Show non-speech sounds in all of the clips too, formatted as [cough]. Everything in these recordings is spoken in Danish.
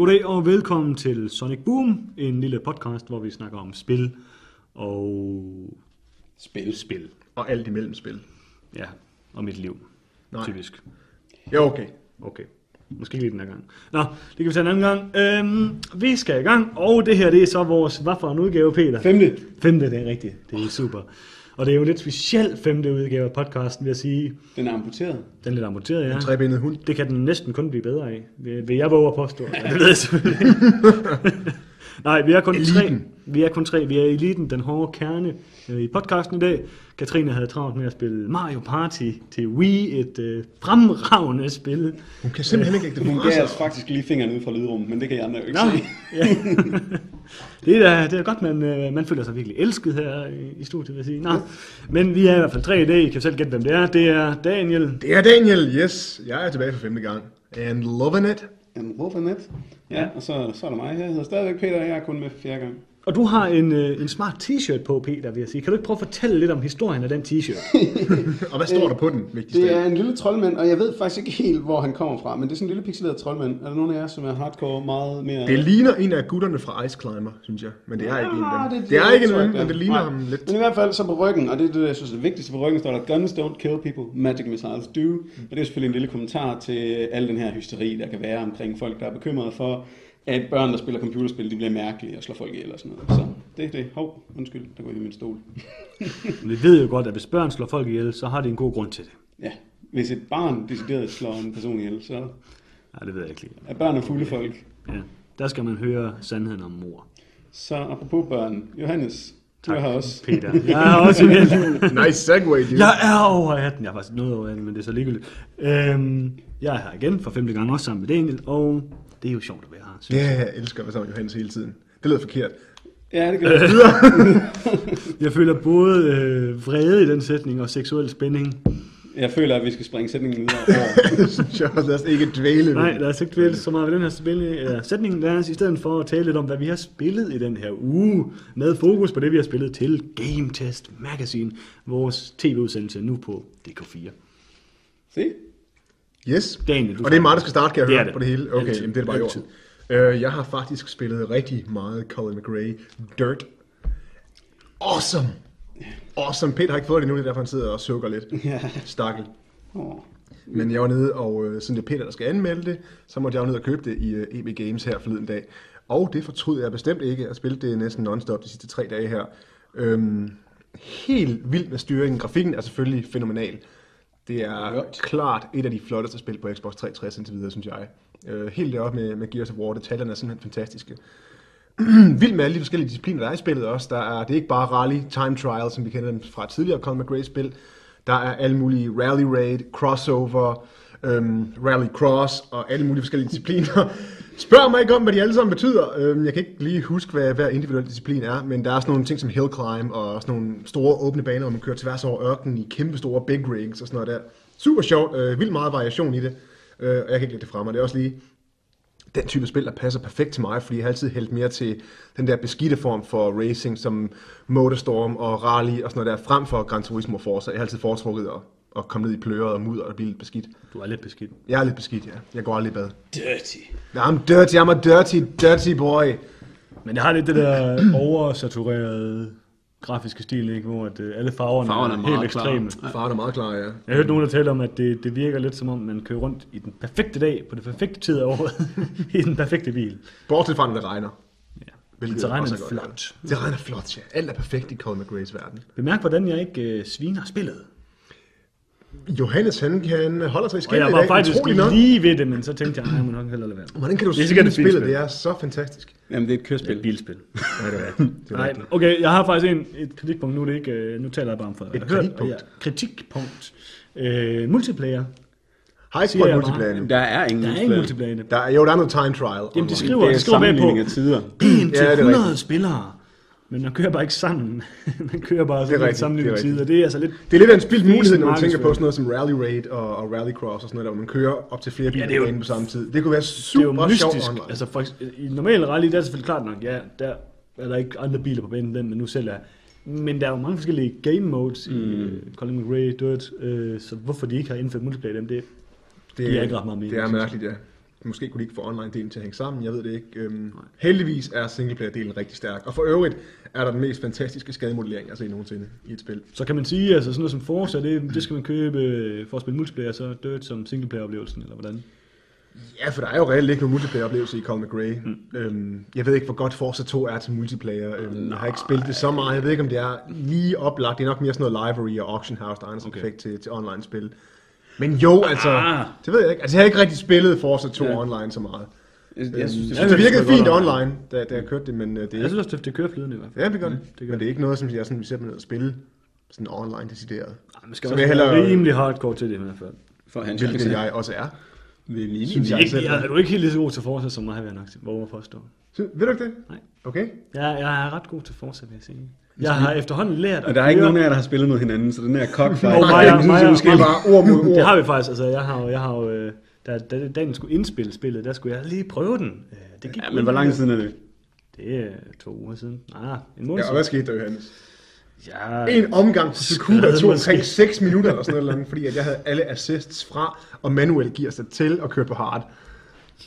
goddag og velkommen til Sonic Boom, en lille podcast, hvor vi snakker om spil og Spil. spil. Og alt imellem spil. Ja, og mit liv, Nej. typisk. Ja, okay. Okay, måske ikke lige den her gang. Nå, det kan vi tage en anden gang. Øhm, vi skal i gang, og det her det er så vores, hvad for en udgave, Peter? Femte. Femte, det er rigtigt. Det er super. Og det er jo en lidt speciel femte udgave af podcasten, vil jeg sige. Den er amputeret. Den er lidt amputeret, ja. En trebenet hund. Det kan den næsten kun blive bedre af. Vil, jeg våge at påstå? Ja, det ved jeg selvfølgelig. [laughs] Nej, vi er kun tre. Vi er kun tre. Vi er eliten, den hårde kerne øh, i podcasten i dag. Katrine havde travlt med at spille Mario Party til Wii, et øh, fremragende spil. Hun kan simpelthen ikke lægge det Hun på gav os faktisk lige fingeren ud fra lydrummet, men det kan I andre jo ikke Nå, se. ja. [laughs] det, er da, det er godt, man, øh, man føler sig virkelig elsket her i, i studiet, vil jeg sige. Nå, men vi er i hvert fald tre i dag. I kan selv gætte, hvem det er. Det er Daniel. Det er Daniel, yes. Jeg er tilbage for femte gang. And loving it. En net. Ja, og så, så er der mig. Jeg hedder stadigvæk Peter, og jeg er kun med fjerde gang. Og du har en, øh, en smart t-shirt på, Peter, vil jeg sige. Kan du ikke prøve at fortælle lidt om historien af den t-shirt? [laughs] Og hvad står der på den, vigtigste? Det er en lille troldmand, og jeg ved faktisk ikke helt, hvor han kommer fra, men det er sådan en lille pixeleret troldmand. Er der nogen af jer, som er hardcore meget mere... Det ligner en af gutterne fra Ice Climber, synes jeg. Men det er ikke en af Ah, dem. Det, er ikke en af dem, ja. men det ligner Nej. ham lidt. Men i hvert fald så på ryggen, og det er det, jeg synes er det vigtigste på ryggen, står der Guns don't kill people, magic missiles do. Og det er selvfølgelig en lille kommentar til al den her hysteri, der kan være omkring folk, der er bekymrede for, at børn, der spiller computerspil, de bliver mærkelige og slår folk ihjel og sådan noget. Så det er det. Hov, undskyld, der går i min stol. Men [laughs] vi ved jo godt, at hvis børn slår folk ihjel, så har de en god grund til det. Ja, hvis et barn decideret slår en person ihjel, så Nej, det ved jeg ikke lige. er børn er fulde folk. Ja. Der skal man høre sandheden om mor. Så apropos børn, Johannes, du er her også. Peter. [laughs] Jeg er også igen. Nice segue, dude. Jeg er over 18. Jeg er faktisk noget over 18, men det er så ligegyldigt. Øhm, jeg er her igen for femte gang, også sammen med Daniel, og det er jo sjovt at være Ja, jeg. jeg elsker at være sammen med Johannes hele tiden. Det lyder forkert. Ja, det gør jeg. [laughs] Jeg føler både øh, vrede i den sætning og seksuel spænding. Jeg føler, at vi skal springe sætningen videre [laughs] over. Det synes jeg også. Lad os ikke dvæle ved Nej, det. lad os ikke dvæle så meget ved den her spil, eller sætning. Lad os i stedet for at tale lidt om, hvad vi har spillet i den her uge, med fokus på det, vi har spillet til Game Test Magazine, vores tv-udsendelse nu på DK4. Se, Yes. Daniel, du Og det er mig, der skal starte, kan jeg Det høre det. på det hele. Okay, Altid. jamen, det er det bare i. Øh, jeg har faktisk spillet rigtig meget Colin McRae. Dirt. Awesome. Awesome. Peter har ikke fået det endnu, det er derfor han sidder og sukker lidt. Ja. Stakkel. Men jeg var nede, og øh, siden det er Peter, der skal anmelde det, så måtte jeg jo ned og købe det i øh, EB Games her forleden dag. Og det fortrød jeg bestemt ikke. Jeg spillede det næsten non-stop de sidste tre dage her. Øhm, helt vildt med styringen. Grafikken er selvfølgelig fænomenal. Det er Godt. klart et af de flotteste spil på Xbox 360 indtil videre, synes jeg. Øh, helt deroppe med, med Gears of War. Detaljerne er simpelthen fantastiske. [clears throat] Vildt med alle de forskellige discipliner, der er i spillet også. Der er, det er ikke bare rally, time trial, som vi kender dem fra tidligere Colin McRae-spil. Der er alle mulige rally raid, crossover, øhm, rally cross og alle mulige forskellige [laughs] discipliner. Spørg mig ikke om, hvad de alle sammen betyder. Øhm, jeg kan ikke lige huske, hvad hver individuel disciplin er, men der er sådan nogle ting som hill climb og sådan nogle store åbne baner, hvor man kører tværs over ørkenen i kæmpe store big rigs og sådan noget der. Super sjovt, øh, vildt meget variation i det, øh, og jeg kan ikke lægge det fra mig. Det er også lige den type spil, der passer perfekt til mig, fordi jeg har altid hældt mere til den der beskidte form for racing, som Motorstorm og Rally og sådan noget der, frem for Gran Turismo og Forza. Jeg har altid foretrukket at, at komme ned i pløret og mudder og blive lidt beskidt. Du er lidt beskidt. Jeg er lidt beskidt, ja. Jeg går aldrig i bad. Dirty. I'm dirty, I'm a dirty, dirty boy. Men det har lidt det der oversaturerede grafiske stil, ikke? hvor at, øh, alle farverne, Farverne er er helt ekstreme. klare. Faren er meget klar, ja. Jeg har hørt nogen, der taler om, at det, det virker lidt som om, man kører rundt i den perfekte dag, på det perfekte tid af året, [laughs] i den perfekte bil. Bortset fra, når det regner. Ja. Hvilket Men terrænet også er godt, flot. Ja. Det regner flot, ja. Alt er perfekt i Colin McRae's verden. Bemærk, hvordan jeg ikke øh, sviner spillet. Johannes, han kan holde sig i jeg i var dag, faktisk utrolig nok. lige ved det, men så tænkte jeg, nej, jeg må nok hellere lade være. Hvordan kan du Det sige fint spillet? spil. Det er så fantastisk. Jamen, det er et Det er kørespil. et bilspil. [laughs] Nej, det er, det er Nej, okay, jeg har faktisk en, et kritikpunkt nu, er det ikke, øh, nu taler jeg bare om for Et hørt, kritikpunkt? Ja, kritikpunkt. Øh, multiplayer. Har ikke jeg multiplayer nu. Der er ingen Der er multiplayer. Der er, jo, der er noget time trial. Jamen, de skriver, Det er de skriver med på sammenligning af tider. 1 [clears throat] til Ja, det er 100 rigtigt. spillere. Men man kører bare ikke sammen. [laughs] man kører bare sådan lidt det er tid, og det er altså lidt... Det er lidt en spildt mulighed, når man tænker på sådan noget som Rally Raid og, og Rallycross og sådan noget, der, hvor man kører op til flere biler er jo- ja, på samme tid. Det kunne være Det er jo super sjovt. Altså, for, I normal rally, der er selvfølgelig klart nok, ja, der er der ikke andre biler på banen, den, men nu selv er. Men der er jo mange forskellige game modes mm. i uh, Colin McRae, Dirt, øh, så hvorfor de ikke har indført multiplayer dem, det, det giver ikke ret meget mening, Det er mærkeligt, ja. Måske kunne de ikke få online-delen til at hænge sammen, jeg ved det ikke. Øhm, heldigvis er singleplayer-delen rigtig stærk. Og for øvrigt er der den mest fantastiske skademodellering, jeg har set nogensinde i et spil. Så kan man sige, altså sådan noget som Forza, det, det skal man købe øh, for at spille multiplayer, så Dirt som singleplayer-oplevelsen, eller hvordan? Ja, for der er jo reelt ikke nogen multiplayer-oplevelse i Colin McRae. Mm. Øhm, jeg ved ikke, hvor godt Forza 2 er til multiplayer. Øhm, jeg har ikke spillet det så meget. Jeg ved ikke, om det er lige oplagt. Det er nok mere sådan noget library og auction house, der er en okay. Effekt til, til online-spil. Men jo, altså, Ah. det ved jeg ikke. Altså, jeg har ikke rigtig spillet Forza 2 Ja. online så meget. Jeg, Jeg, jeg synes, synes, det, det, det virkede fint godt online, da, da jeg kørte det, men øh, det er Jeg ikke... synes også, det, det kører flydende i hvert fald. Ja, det gør det. det gør Men det er ikke noget, som jeg sådan, vi sætter mig ned og spille sådan online decideret. Ej, Man skal Så også jeg være rimelig hardcore til det i hvert fald. for hans Hvilket jeg også er. vil Synes jeg. Ikke, jeg, er du ikke helt lige så god til Forza, som mig, har jeg nok til, hvor jeg. Så, ved du ikke det? Nej. Okay. Jeg, jeg er ret god til Forza, vil jeg sige. Jeg har efterhånden lært Og der er ikke nogen af jer, der har spillet mod hinanden, så den her [laughs] cockfight, Og mig- den mig- synes jeg mig- måske er bare ord mod ord. Det har vi faktisk. Altså, jeg har jo, jeg har jo øh, da, da dagen skulle indspille spillet, der skulle jeg lige prøve den. Øh, Det gik Ja, men hvor lang tid er det? Det er to uger siden. Nej, en måned Ja, og hvad skete der, Johannes? Ja, En omgang til Skade tog omkring 6 minutter eller sådan noget, fordi at jeg havde alle assists fra, og manuelt giver sig til at køre på hard.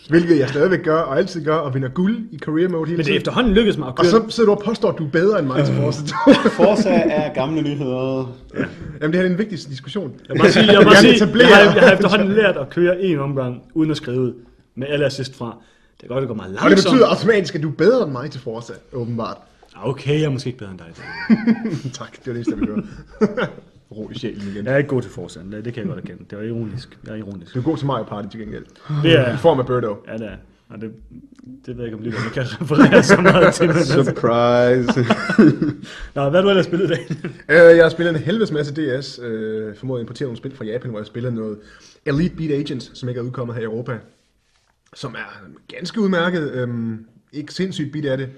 Hvilket jeg stadigvæk gør, og altid gør, og vinder guld i career mode hele men det er tiden. efterhånden lykkedes mig at Og køre. så sidder du og påstår, at du er bedre end mig til Forza 2. Forza er gamle nyheder. Jamen, det her er en vigtig diskussion. Jeg må sige, jeg, må gerne sige, etablere- jeg, har, jeg har efterhånden lært at køre en omgang, uden at skrive ud, med alle assist fra. Det kan godt, det går meget langsomt. Og det betyder automatisk, at du er bedre end mig til Forza, åbenbart. Ah, Okay, jeg er måske ikke bedre end dig. [laughs] tak, det var det eneste, jeg ville høre. [laughs] Ro i sjælen igen. Jeg er ikke god til Forza, det, det kan jeg godt erkende. Det var ironisk. Jeg er ironisk. Du er god til Mario Party til gengæld. Det er, I form af Birdo. ja, det er. Og det, det ved jeg ikke, om lytterne kan referere så meget til. Men altså. Surprise. [laughs] Nå, hvad har du ellers spillet i dag? Øh, jeg har spillet en helvedes masse DS, øh, formået at importere nogle spil fra Japan, hvor jeg spillede noget Elite Beat Agents, som ikke er udkommet her i Europa, som er ganske udmærket. Øhm, ikke sindssygt beat af det,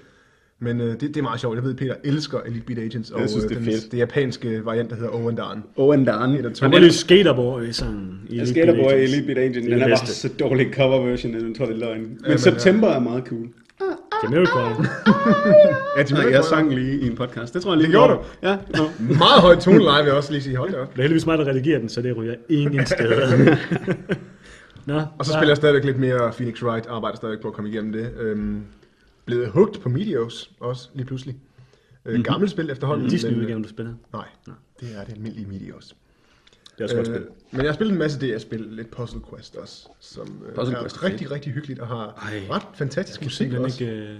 men øh, det, det er meget sjovt. Jeg ved, Peter elsker Elite Beat Agents, og Jeg synes, det er den, fedt. det japanske variant, der hedder Owendarn. Owen Darn. Et af to. Han var lige Skaterboy sådan i Jeg skater på Agents. Elite Beat Agent. Det er Den er det bare så dårlig cover version, at jeg tror, det er løgn. Men men, September er meget cool. Jamiroquai. Ja, Nej, jeg jeg sang lige i en podcast. Det tror jeg lige. Det gjorde du? Ja. [laughs] Meget højt toneleje, vil jeg også lige sige. Hold da op. Det er heldigvis mig, der redigerer den, så det ryger ingen steder. [laughs] Nå, Og så spiller jeg stadigvæk lidt mere Phoenix Wright, arbejder stadigvæk på at komme igennem det. Øhm, blevet hugt på Meteos også lige pludselig. Øh, Mhm. gammelt spil efterhånden. Disney men, øh, udgaven, du spiller. Nej, det er det almindelige Meteos. Det er også godt Øh, spil. men jeg har spillet en masse DS-spil, lidt Puzzle Quest også, som øh, Puzzle er Quest er rigtig, rigtig hyggeligt og har Ej. ret fantastisk musik også. ikke... øh,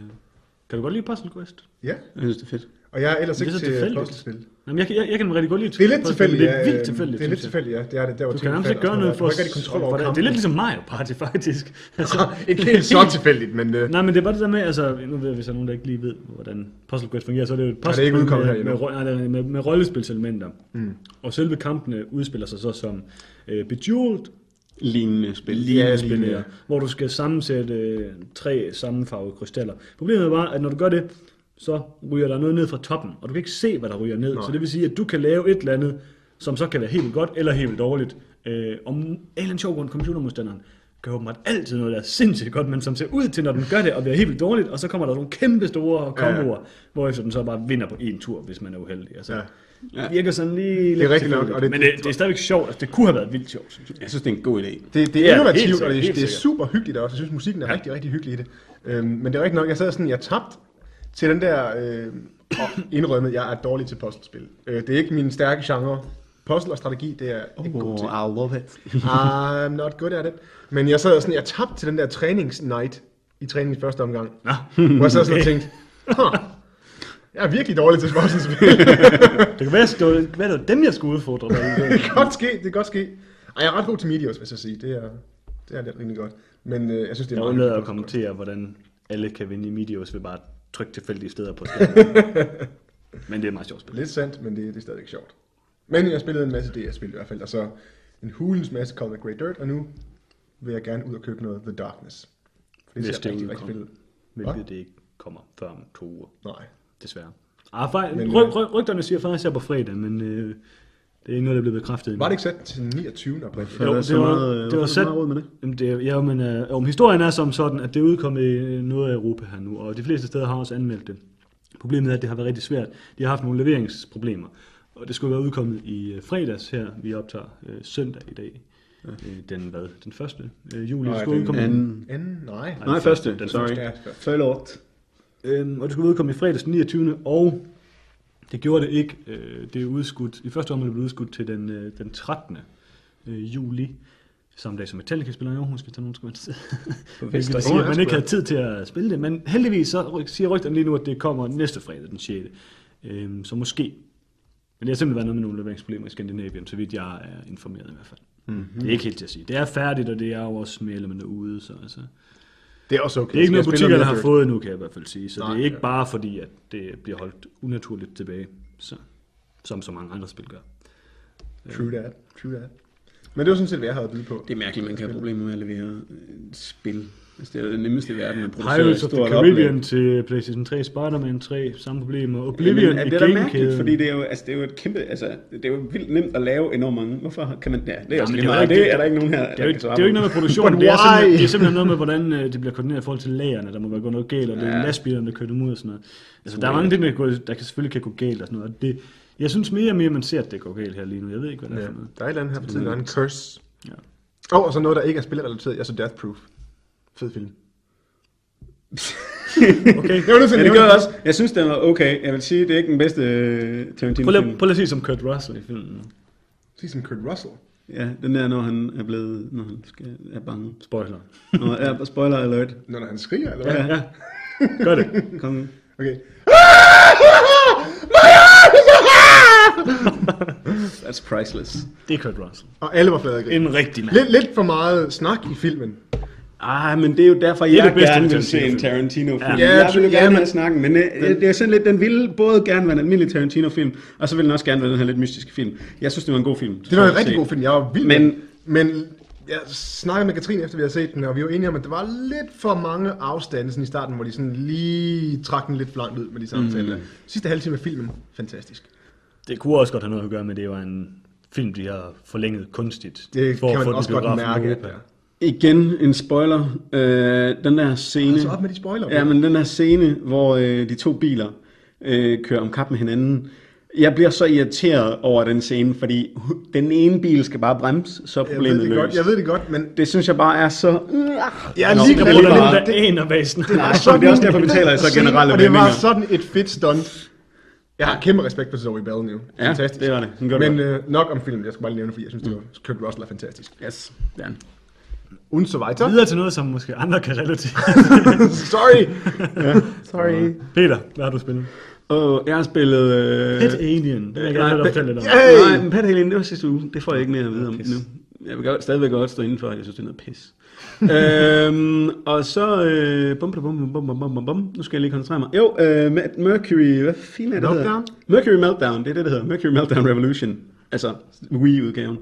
Kan du godt lide Puzzle Quest? Ja, Jeg synes, det er fedt. og jeg er ellers Det er ikke til puzzlespil. Jamen, jeg, kan- jeg, jeg kan rigtig godt lide Det er lidt tilfældigt, Det er vildt øh, tilfældigt, Det er lidt tilfældigt, ja. Det er det, der hvor Du kan nærmest ikke gøre noget for... Du ikke rigtig kontrol over det, det er lidt ligesom Mario Party, [laughs] faktisk. Altså, Ikke helt så tilfældigt, men øh, Nej, men det er bare det der med, altså, nu ved jeg, hvis der er nogen, der ikke lige ved, hvordan Puzzle Quest fungerer, så er det jo et det er ikke puzzle udkommet med, her med, det er med, med rollespilselementer. Mm. Og selve kampene udspiller sig så som øh, Bejeweled, Lignende spil. lignende Ja, spil, ja. hvor du skal sammensætte øh, tre sammenfarvede krystaller. Problemet er bare, at når du gør det, så ryger der noget ned fra toppen, og du kan ikke se, hvad der ryger ned. Nej. Så det vil sige, at du kan lave et eller andet, som så kan være helt vildt godt eller helt vildt dårligt. Øh, om en eller anden sjov grund, computermodstanderen gør åbenbart altid noget, der er sindssygt godt, men som ser ud til, når den gør det, og bliver helt vildt dårligt, og så kommer der nogle kæmpe store komboer, hvorefter den så bare vinder på en tur, hvis man er uheldig. Altså, Ja. ja. Det virker sådan lige lidt rigtigt nok, og det- men det, det, er stadigvæk sjovt. Altså, det kunne have været vildt sjovt, synes jeg. Jeg synes, det er en god idé. Det, det Ja, er innovativt, og det, det er super hyggeligt også. Jeg synes, musikken er ja. rigtig, rigtig hyggelig i det. Øhm, men det er rigtigt nok, jeg sad sådan, jeg tabt til den der øh, indrømmet, jeg er dårlig til puzzlespil. Øh, det er ikke min stærke genre. Puzzle og strategi, det er jeg ikke god til. I love it. I'm not good at it. Men jeg sad sådan, jeg tabte til den der træningsnight i træningens første omgang. Nå, Hvor jeg sad sådan og tænkte, huh, Jeg er virkelig dårlig til småspil. Det kan være, det det kan være, det var dem, jeg skulle udfordre [laughs] det kan godt ske, det kan godt ske. Ej, jeg er ret god til medios, hvis jeg sige. Det er, det er rimelig godt. Men øh, jeg synes, det er Jeg meget hyggeligt. at kommentere, hvordan alle kan vinde i Medios ved bare trykke tilfældige steder på skærmen. [laughs] Men det er meget sjovt spil. Lidt sandt, men det, det er stadigvæk sjovt. Men jeg spillede en masse DS-spil i hvert fald, og så en hulens masse Call the Great Dirt, og nu vil jeg gerne ud og købe noget The Darkness. For det Hvis det rigtig, rigtig ud. Hvilket det ikke kommer før om to uger, Nej. desværre. Ah, fej, Men, ry, øh, ry, rygterne siger faktisk her på fredag, men øh, det er ikke noget, der er blevet bekræftet. Var det ikke sat til 29. april? Jo, det så var, meget, øh, det var er sat, meget råd med det? Jamen, det, ja, men, øh, om historien er som sådan, at det er udkommet i noget af Europa her nu, og de fleste steder har også anmeldt det. Problemet er, at det har været rigtig svært. De har haft nogle leveringsproblemer, og det skulle være udkommet i øh, fredags her. Vi optager øh, søndag i dag. Øh, den, hvad, den første øh, juli Nej, skulle den udkomme. anden. Anden? Nej. Nej, første. Den Sorry. første. Forlåt. Øhm, og det skulle udkomme i fredags den 29. Og det gjorde det ikke. Øh, det er udskudt, I første omgang blev det udskudt til den, øh, den 13. Øh, juli. Samme dag som Metallica spiller i Aarhus, hvis der er nogen, der skal vil Vester. sige, at man ikke har tid til at spille det. Men heldigvis så siger rygterne lige nu, at det kommer næste fredag, den 6. Øhm, så måske. Men det har simpelthen været noget med nogle leveringsproblemer i Skandinavien, så vidt jeg er informeret i hvert fald. Mm-hmm. Det er ikke helt til at sige. Det er færdigt, og det er jo også mere eller mindre ude. Så altså, Det er også okay. det er ikke noget jeg spille butikker, der noget har fået endnu, kan jeg i hvert fald sige. Så Nej, det er ikke ja. bare fordi, at det bliver holdt unaturligt tilbage, så, som så mange andre spil gør. True that. True that. Men det var sådan set, hvad jeg havde at byde på. Det er mærkeligt, man kan have problemer med at levere øh, spil. Altså, det er det nemmeste i verden at producere Pirates of the Caribbean til PlayStation 3, Spider-Man 3, samme problemer. Oblivion Jamen, er i det er da mærkeligt, fordi det er, jo, altså, det er jo et kæmpe, altså, det er jo vildt nemt at lave enormt mange. Hvorfor kan man, ja, det er også lige det er meget. ikke- Det er der ikke nogen her, Det er, jo, det er jo ikke noget med [laughs] produktionen, det er, simpelthen, det er simpelthen noget med, hvordan øh, det bliver koordineret i forhold til lagerne. Der må være gået noget galt, og det er Ja. lastbilerne, der kører dem ud og sådan noget. Altså, der er mange ting, der, går, der kan selvfølgelig kan gå galt og sådan noget. Og det, jeg synes mere og mere, man ser, at det går galt her lige nu. Jeg ved ikke, hvad det er Ja, for noget. der er et eller andet her på tiden, der er en curse. Ja. Og, og så noget, der ikke er spilrelateret. Jeg så Death Proof. Fed film. [laughs] Okay, Jeg var Ja, det gør jeg også. Jeg synes, den var okay. Jeg vil sige, det er ikke den bedste øh, prøv Tarantino-film. lige, prøv lige at sige som Kurt Russell i filmen. Sig som Kurt Russell. Ja, den der, når han er blevet, når han skal, er bange. Spoiler. Nå, ja, [laughs] spoiler alert. Når han skriger, eller hvad? Ja, Ja, gør det. [laughs] Kom. Okay. That's priceless. Det er Kurt Russell. Og alle var flade. En rigtig mand. Lidt, lidt for meget snak i filmen. Ah, men det er jo derfor, er jeg det bedste gerne vil se en Tarantino-film. Ja. Ja, jeg vil jo Ja, gerne men- have snakken, men det, det er sådan lidt, den ville både gerne være en almindelig Tarantino-film, og så ville den også gerne være den her lidt mystiske film. Jeg synes, det var en god film. Det var en rigtig god film. Jeg var vild med Men- den. Men jeg snakkede med Katrine efter vi havde set den, og vi var enige om, at der var lidt for mange afstande sådan i starten, hvor de sådan lige trak den lidt for langt ud med de samtaler. Mm. Sidste halve time af filmen, fantastisk. Det kunne også godt have noget at gøre med, at det var en film, de har forlænget kunstigt. Det for at kan få man den også godt mærke. Europa. Ja. Igen en spoiler. Øh, den der scene... Altså op med de spoiler. Ja, men den der scene, hvor øh, de to biler øh, kører om kap med hinanden. Jeg bliver så irriteret over den scene, fordi den ene bil skal bare bremse, så er jeg ved problemet det løst. godt, jeg ved det godt, men Det synes jeg bare er så... jeg er Nå, lige det Der er en af basen. Nej, så det er også derfor, vi taler i så generelle Og det var sådan et fedt stunt. Jeg har kæmpe respekt for Zoe Bell nu. Ja, Fantastisk. det var det. Det Men godt. øh, nok om filmen. Jeg skal bare lige nævne, fordi jeg synes, det var Kurt Russell er fantastisk. Yes, det er den und so weiter. Videre til noget, som måske andre kan relatere. [laughs] Sorry! ja. Sorry. Peter, hvad har du spillet? Og jeg har spillet... Øh... Pet Alien. Det vil jeg gerne have dig lidt om. Nej, men Pet Alien, det var sidste uge. Det får jeg ikke mere at vide om nu. Jeg vil godt, stadigvæk godt stå indenfor, jeg synes, det er noget pis. [laughs] øhm, og så... Øh, bum, bum, bum, bum, bum, bum, bum. Nu skal jeg lige koncentrere mig. Jo, øh, Mercury... Hvad fanden er det, Meltdown? Hedder? Mercury Meltdown, det er det, det hedder. Mercury Meltdown Revolution. Altså Wii-udgaven.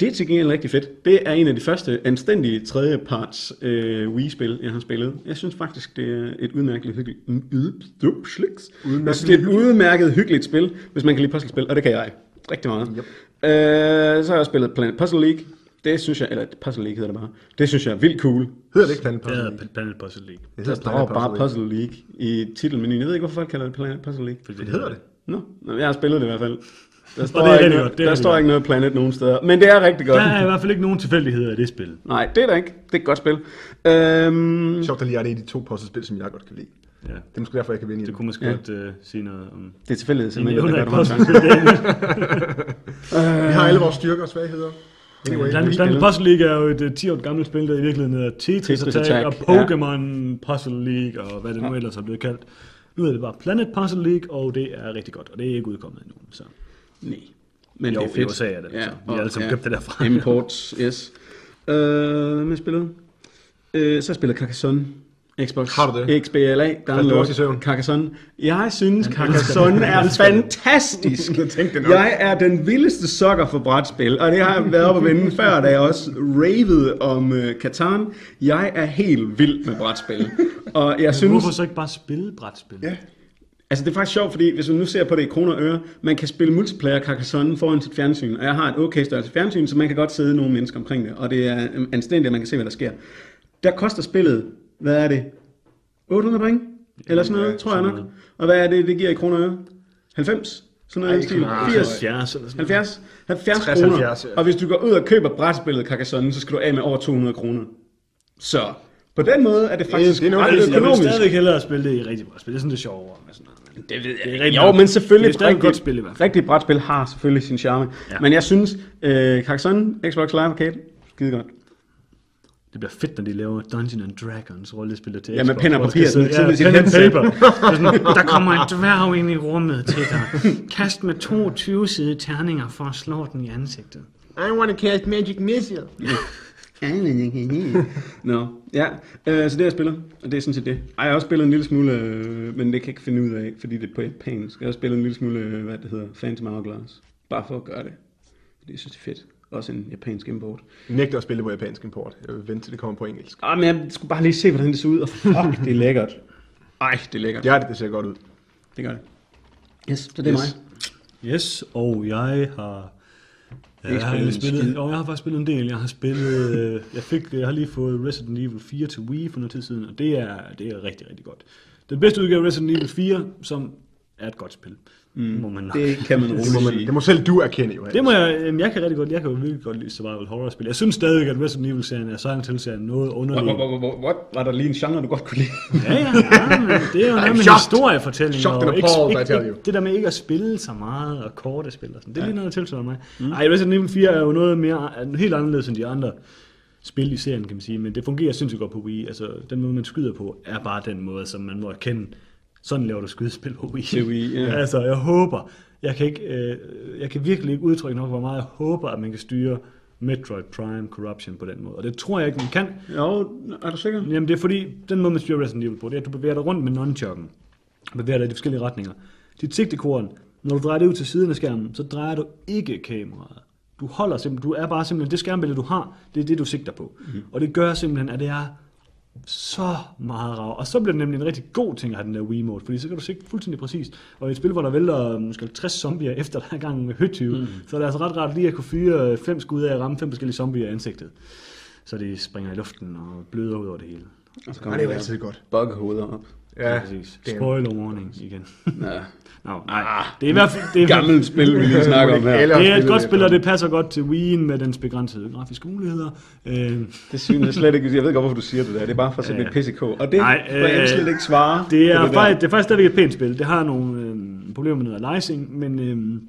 Det er til gengæld rigtig fedt. Det er en af de første anstændige tredjeparts øh, Wii-spil, jeg har spillet. Jeg synes faktisk, det er et udmærket hyggeligt... Udmærket, jeg synes, det er et udmærket hyggeligt spil, hvis man kan lide puzzlespil, og det kan jeg rigtig meget. Yep. Øh, så har jeg spillet Planet Puzzle League. Det synes jeg, eller Puzzle League hedder det bare. Det synes jeg er vildt cool. Hedder det ikke Planet Det Puzzle hedder League? Planet Puzzle League. Det Der hedder står Planet bare Puzzle League. Puzzle League i titelmenuen. Jeg ved ikke, hvorfor folk kalder det Planet Puzzle League. Fordi Det hedder det. Nå, Nå, jeg har spillet det i hvert fald. Der står, det er ikke, noget, godt, det er der står godt. ikke noget Planet nogen steder. Men det er rigtig godt. Der er i hvert fald ikke nogen tilfældigheder i det spil. Nej, det er der ikke. Det er et godt spil. Øhm, Sjovt, at lige er det i de to puzzlespil, som jeg godt kan lide. Ja. Det er måske derfor, jeg kan vinde i Det det. kunne måske Ja. godt uh, sige noget om... det er tilfældighed, En simpelthen. Det mange puzzle gange. Vi har alle vores styrker og svagheder. Anyway, Planet Puzzle League er jo et uh, 10 år gammelt spil, der i virkeligheden hedder Tetris, Tetris Attack, Attack, og ja. Pokémon Puzzle League, og hvad det nu ellers er blevet kaldt. Nu er det bare Planet Puzzle League, og det er rigtig godt, og det er ikke udkommet endnu. Så. Nej. Men Jo, det er fedt. USA er det, så vi har alle sammen købt det derfra. [laughs] Imports, yes. Øh, hvad jeg spillet? Øh, så jeg spillet Carcassonne. Xbox. Har du det? XBLA. du også i søvn? Carcassonne. Jeg synes, Han Carcassonne er fantastisk. [laughs] Jeg tænkte det nok. Jeg er den vildeste sokker for brætspil, og det har jeg været at vende før, da jeg også ravede om uh, Catan. Jeg er helt vild med brætspil. Og jeg Men synes, Hvorfor så ikke bare spille brætspil? Ja. Altså det er faktisk sjovt, fordi hvis man nu ser på det i kroner og øre, man kan spille multiplayer Carcassonne foran sit fjernsyn, og jeg har et okay størrelse fjernsyn, så man kan godt sidde nogle mennesker omkring det, og det er anstændigt, at man kan se, hvad der sker. Der koster spillet, hvad er det? 800 point? Eller sådan noget, Ja, tror jeg sådan nok. Og hvad er det, det giver i kroner og øre? 90? Sådan noget Ej, stil? nej. 80? 70 eller sådan 70? 70 60, kroner. 70, ja. Og hvis du går ud og køber brætspillet Carcassonne, så skal du af med over 200 kroner. Så på den måde er det faktisk det er noget, ret noget. Jeg vil økonomisk. stadigvæk hellere spille det i rigtig brætspil. Det er sjovere med sådan noget. Men Det ved Det er jeg Jo, men selvfølgelig Det er et rigtig, godt spil i hvert fald. Rigtig brætspil har selvfølgelig sin charme. Ja. Men jeg synes, øh, Carcassonne, Xbox Live Arcade, skide godt. Det bliver fedt, når de laver Dungeons and Dragons rollespil til Ja, med pen og papir, sådan ja, pen and paper. Det er sådan, [laughs] der kommer en dværg ind i rummet til dig. Kast med 22 side terninger for at slå den i ansigtet. I want to cast magic missile. [laughs] [laughs] Nå, ja, øh, så det jeg spiller, og det er sådan set det. Ej, jeg har også spillet en lille smule, øh, men det kan jeg ikke finde ud af, fordi det er på japansk. Jeg har også spillet en lille smule, øh, hvad det hedder, Phantom Hourglass. Bare for at gøre det. Fordi jeg synes, det er fedt. Også en japansk import. Jeg nægter at spille på japansk import. Jeg vil vente til det kommer på engelsk. Ah, men jeg skulle bare lige se, hvordan det ser ud, og fuck, det er lækkert. Ej, det er lækkert. Ja, det, det ser godt ud. Det gør det. Yes, så det er Yes. mig. Yes, og jeg har... Ikke Jeg har, spillet spillet, og jeg har faktisk spillet en del. Jeg har spillet, øh, jeg fik, jeg har lige fået Resident Evil 4 til Wii for noget tid siden, og det er, det er rigtig, rigtig godt. Den bedste udgave af Resident Evil 4, som er et godt spil, mm. må man nok. Det kan man [laughs] Det må, roligt man, sige. det må selv du erkende, Johan. Det må jeg, jamen, jeg kan rigtig godt, jeg kan jo virkelig godt lide survival horror spil. Jeg synes stadigvæk, at Resident Evil serien er Silent Hill serien noget underlig. hvor, var der lige en genre, du godt kunne lide? Ja, ja, ja, det er jo [laughs] noget med historiefortælling. Shocked og and ikke, appalled, I tell you. det der med ikke at spille så meget og korte spil og sådan. Det er lige noget, der tiltaler mig. Mm. Ej, Resident Evil 4 er jo noget mere, er helt anderledes end de andre spil i serien, kan man sige. Men det fungerer sindssygt godt på Wii. Altså, den måde, man skyder på, er bare den måde, som man må erkende. Sådan laver du skydespil på Wii. Til Wii, ja. [laughs] altså, jeg håber, jeg kan, ikke, øh, jeg kan virkelig ikke udtrykke nok, hvor meget jeg håber, at man kan styre Metroid Prime Corruption på den måde. Og det tror jeg ikke, man kan. Jo, er du sikker? Jamen det er fordi, den måde man styrer Resident Evil på, det er, at du bevæger dig rundt med nunchucken. Bevæger dig i de forskellige retninger. Dit sigtekorn, når du drejer det ud til siden af skærmen, så drejer du ikke kameraet. Du holder simpelthen, du er bare simpelthen, det skærmbillede du har, det er det du sigter på. Mm. Og det gør simpelthen, at det er så meget rav. Og så bliver det nemlig en rigtig god ting at have den der Wiimote, fordi så kan du sigte fuldstændig præcist. Og i et spil, hvor der vælter måske 50 zombier efter der er gang med høtyve, mm. så er det altså ret rart lige at kunne fyre fem skud af at ramme fem forskellige zombier i ansigtet. Så de springer i luften og bløder ud over det hele. Og så Ja, kommer det er jo altid godt. bughoveder op. Ja. Spoiler warning igen. [laughs] Ja. Nå, nej. Det er i hvert fald... Det er, Gammelt spil, vi lige snakker om her. Det er et godt spil, og det passer godt til Wii'en med dens begrænsede grafiske muligheder. Øh, Det synes jeg slet ikke. Jeg ved godt, hvorfor du siger det der. Det er bare for at sætte Ja. mit pisse i kog. Og det Nej, øh, jeg slet ikke svare det, er det faktisk, der. det er faktisk stadigvæk et pænt spil. Det har nogle øh, problemer med noget aliasing, men øh,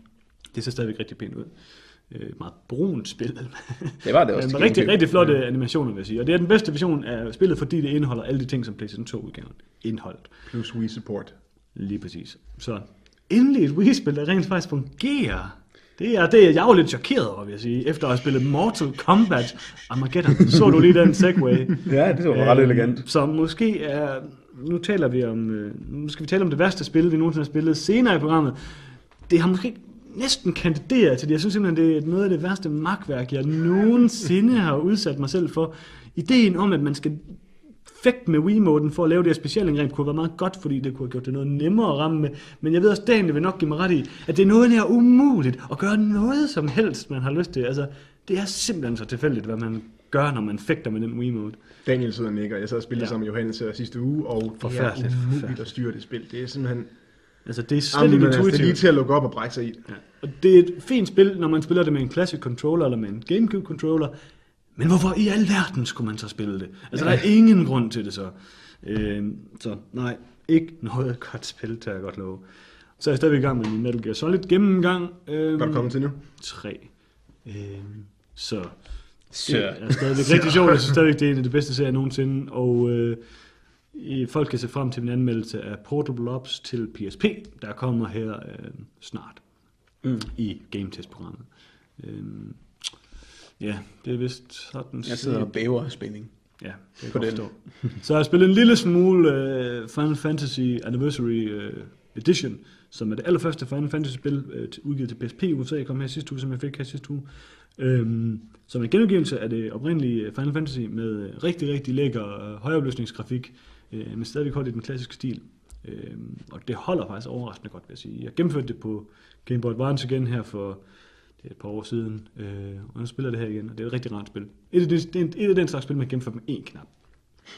det ser stadigvæk rigtig pænt ud. Øh, et meget brunt spil. Det var det [laughs] også. Men rigtig, rigtig flotte animationer, vil jeg sige. Og det er den bedste version af spillet, fordi det indeholder alle de ting, som PlayStation 2 indeholdt. Plus Wii support. Lige præcis. Så endelig et Wii-spil, der rent faktisk fungerer. Det er, det er jeg er jo lidt chokeret over, vil jeg sige. Efter at have spillet Mortal Kombat Armageddon, så du lige den segway. [laughs] Ja, det var ret Øh, elegant. Som måske er... Nu taler vi om... øh, Nu skal vi tale om det værste spil, vi nogensinde har spillet senere i programmet. Det har måske næsten kandideret til det. Jeg synes simpelthen, det er noget af det værste magtværk, jeg nogensinde har udsat mig selv for. Ideen om, at man skal fægte med Wiimoten for at lave det her specialangreb kunne være meget godt, fordi det kunne have gjort det noget nemmere at ramme med. Men jeg ved også, Daniel vil nok give mig ret i, at det er noget nær umuligt at gøre noget som helst, man har lyst til. Altså, det er simpelthen så tilfældigt, hvad man gør, når man fægter med den Wiimote. Daniel sidder og nikker. Jeg sad og spillede Ja. sammen med Johannes sidste uge, og det Forfærdeligt, er umuligt at styre det spil. Det er simpelthen... Altså, det er slet Jamen, ikke altså, det er intuitivt. lige til at lukke op og brække sig i. Ja. Og det er et fint spil, når man spiller det med en classic controller eller med en Gamecube controller. Men hvorfor i alverden skulle man så spille det? Altså, der er ingen grund til det så. Øh, så nej, ikke noget [laughs] godt spil, til jeg godt love. Så er jeg stadigvæk i gang med min Metal Gear Solid gennemgang. Øh, Hvad er du kommet til nu? 3. Øh, så Så. det er stadigvæk rigtig [laughs] sjovt. Jeg synes stadigvæk, det er en af de bedste serier nogensinde. Og øh, I- Folk kan se frem til en anmeldelse af Portable Ops til PSP, der kommer her øh, snart mm. i Game Test-programmet. Øhm, ja, det er vist sådan Jeg sidder og bæver af spænding. Ja, det på kan jeg den. Så jeg har spillet en lille smule uh, Final Fantasy Anniversary uh, Edition, som er det allerførste Final Fantasy-spil uh, udgivet til PSP i USA, kom her sidste uge, som jeg fik her sidste uge. Um, som en genudgivelse af det oprindelige Final Fantasy med rigtig, rigtig lækker uh, højopløsningsgrafik, uh, men stadigvæk holdt i den klassiske stil. Um, og det holder faktisk overraskende godt, vil jeg sige. Jeg gennemførte det på Game Boy Advance igen her for det er et par år siden, øh, og nu spiller jeg det her igen, og det er et rigtig rart spil. Et af, det, det er et af den slags spil, man gennemfører med én knap.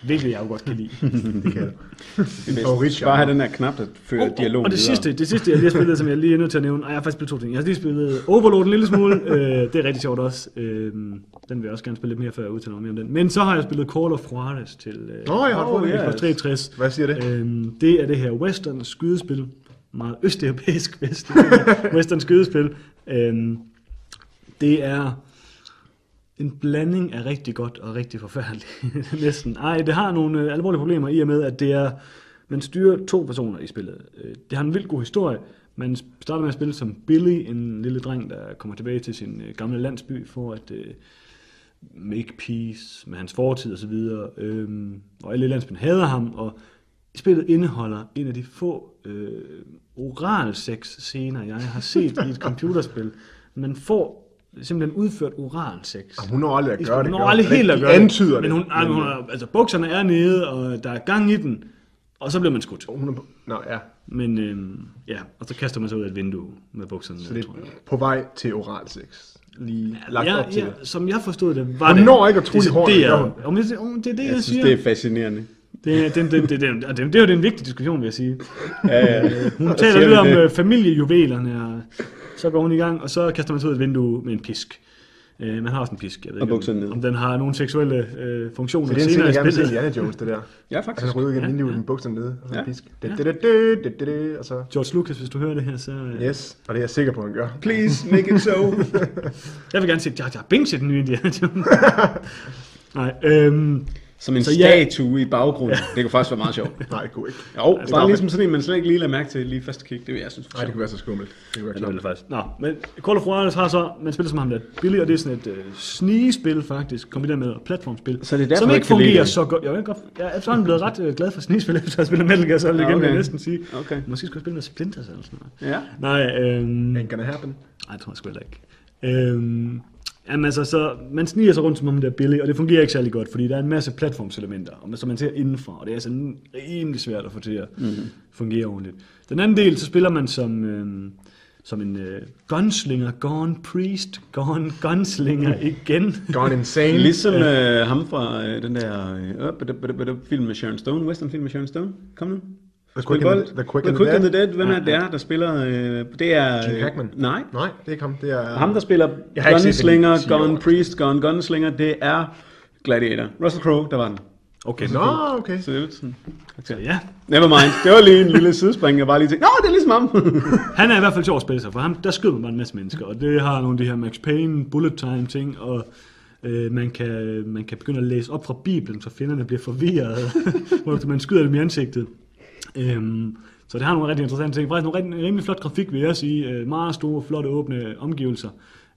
Hvilket jeg jo godt kan lide. [laughs] Det kan jeg. Min favoritgenre. Bare have den der knap, der fører Og- dialogen Og det videre. sidste, det sidste, jeg lige har spillet, som jeg lige er nødt til at nævne, og jeg har faktisk spillet to ting. Jeg har lige spillet Overlord en lille smule, øh, det er rigtig sjovt også. Øh, den vil jeg også gerne spille lidt mere, før jeg udtaler mig mere om den. Men så har jeg spillet Call of Juarez til øh, Nå ja, oh, ja. Xbox 360. Hvad siger det? Øhm, det er det her western skydespil, meget østeuropæisk [laughs] western, western skydespil. Øhm, det er en blanding af rigtig godt og rigtig forfærdeligt, [laughs] næsten. Ej, det har nogle øh, alvorlige problemer i og med, at det er, man styrer to personer i spillet. Øh, det har en vild god historie. Man starter med at spille som Billy, en lille dreng, der kommer tilbage til sin øh, gamle landsby for at øh, make peace med hans fortid og så videre. Øhm, og alle i landsbyen hader ham, og spillet indeholder en af de få øh, oral sex scener, jeg har set i et computerspil. Man får simpelthen udført oral sex. Jamen, Hun når aldrig at gøre det. Hun når gør aldrig hun? helt at gøre det. antyder men det. hun, ej, men hun er, altså bukserne er nede, og der er gang i den, og så bliver man skudt. Hun er. Nå, ja. Men øhm, ja, og så kaster man sig ud af et vindue med bukserne Så det er på vej til oral sex. Lige lagt ja, op til ja, det. som jeg forstod det, var Hun det... når ikke at trylle i håret, det, er, hun. om det, om det er det, jeg, Jeg synes, siger. det er fascinerende. Det, er- det, det, det, det, det, det, det er jo en vigtig diskussion, vil jeg sige. Ja, ja. Hun [laughs] Og taler lidt om det? øh, familiejuvelerne, og så går hun i gang, og så kaster man sig ud af et vindue med en pisk. Øh, man har også en pisk, jeg ved Og ikke, om, om den har nogle seksuelle øh, funktioner Så det er en ting, senere jeg i gerne vil se spillet. Indiana Jones, det der. Ja, Altså, faktisk. han ryger igen Ja, ja, med bukserne nede, og så Ja. ja. pisk. Det, det, det, det, det, det, det, og så... George Lucas, hvis du hører det her, så... Øh, Yes, og det er jeg sikker på, han gør. Please, make it so. [laughs] Jeg vil gerne se Jar Jar Binks i den nye Indiana Jones. [laughs] Nej, øhm, Som en Så ja. statue i baggrunden. Det kunne faktisk være meget sjovt. [laughs] Nej, det kunne ikke. Jo, Altså, bare ligesom sådan en, man slet ikke lige lader mærke til lige første kig. Det vil jeg synes. Nej, det kunne være så skummelt. Det kunne være Ja, det er faktisk. Nå, men Call of Juarez har så, man spiller som ham der Billy, og det er sådan et uh, snigespil faktisk, kombineret med et platformspil. Så det er derfor, som ikke fungerer så godt. Jeg er, godt, jeg er efterhånden blevet ret uh, glad for snigespil, [laughs] efter at have spillet Metal Gear Solid igen, Ja, vil jeg okay. næsten sige. Okay. Måske skulle jeg spille noget Splinter Cell eller sådan noget. Ja. Nej, øhm, Ain't gonna happen. Nej, det tror jeg sgu ikke. Øhm, jamen altså, så man sniger sig rundt som om det er billigt, og det fungerer ikke særlig godt, fordi der er en masse platformselementer, og som man ser indenfor, og det er altså rimelig svært at få til at Mhm. mm-hmm. fungere ordentligt. Den anden del, så spiller man som, øhm, som en øh, gunslinger, gone priest, gone gunslinger igen. [laughs] Gone insane. Ligesom øh, ham fra øh, den der øh, øh, bada- bada- film med Sharon Stone, western film med Sharon Stone. Kom nu. The Quick and, the quick The and Quick the and the Dead. Hvem er det, der, der spiller? Øh, det er... Gene øh, Hackman. Nej. Nej, det er ikke ham. Det er... Ham, der spiller Gunslinger, den i 10 år. Gun Priest, Gun Gunslinger, det er Gladiator. Russell Crowe, der var den. Okay, Nå, okay. Så det er sådan. så ja. Never mind. Det var lige en lille sidespring, jeg bare lige tænkte, Nå, det er ligesom ham. [laughs] Han er i hvert fald sjov at spille sig, for ham, der skyder man bare en masse mennesker, og det har nogle af de her Max Payne, bullet time ting, og øh, man, kan, man kan begynde at læse op fra Bibelen, så fjenderne bliver forvirret, [laughs] hvor man skyder dem i ansigtet. Øhm, så det har nogle rigtig interessante ting. Faktisk nogle rigtig, rimelig flot grafik, vil jeg sige. Øh, meget store, flotte, åbne omgivelser.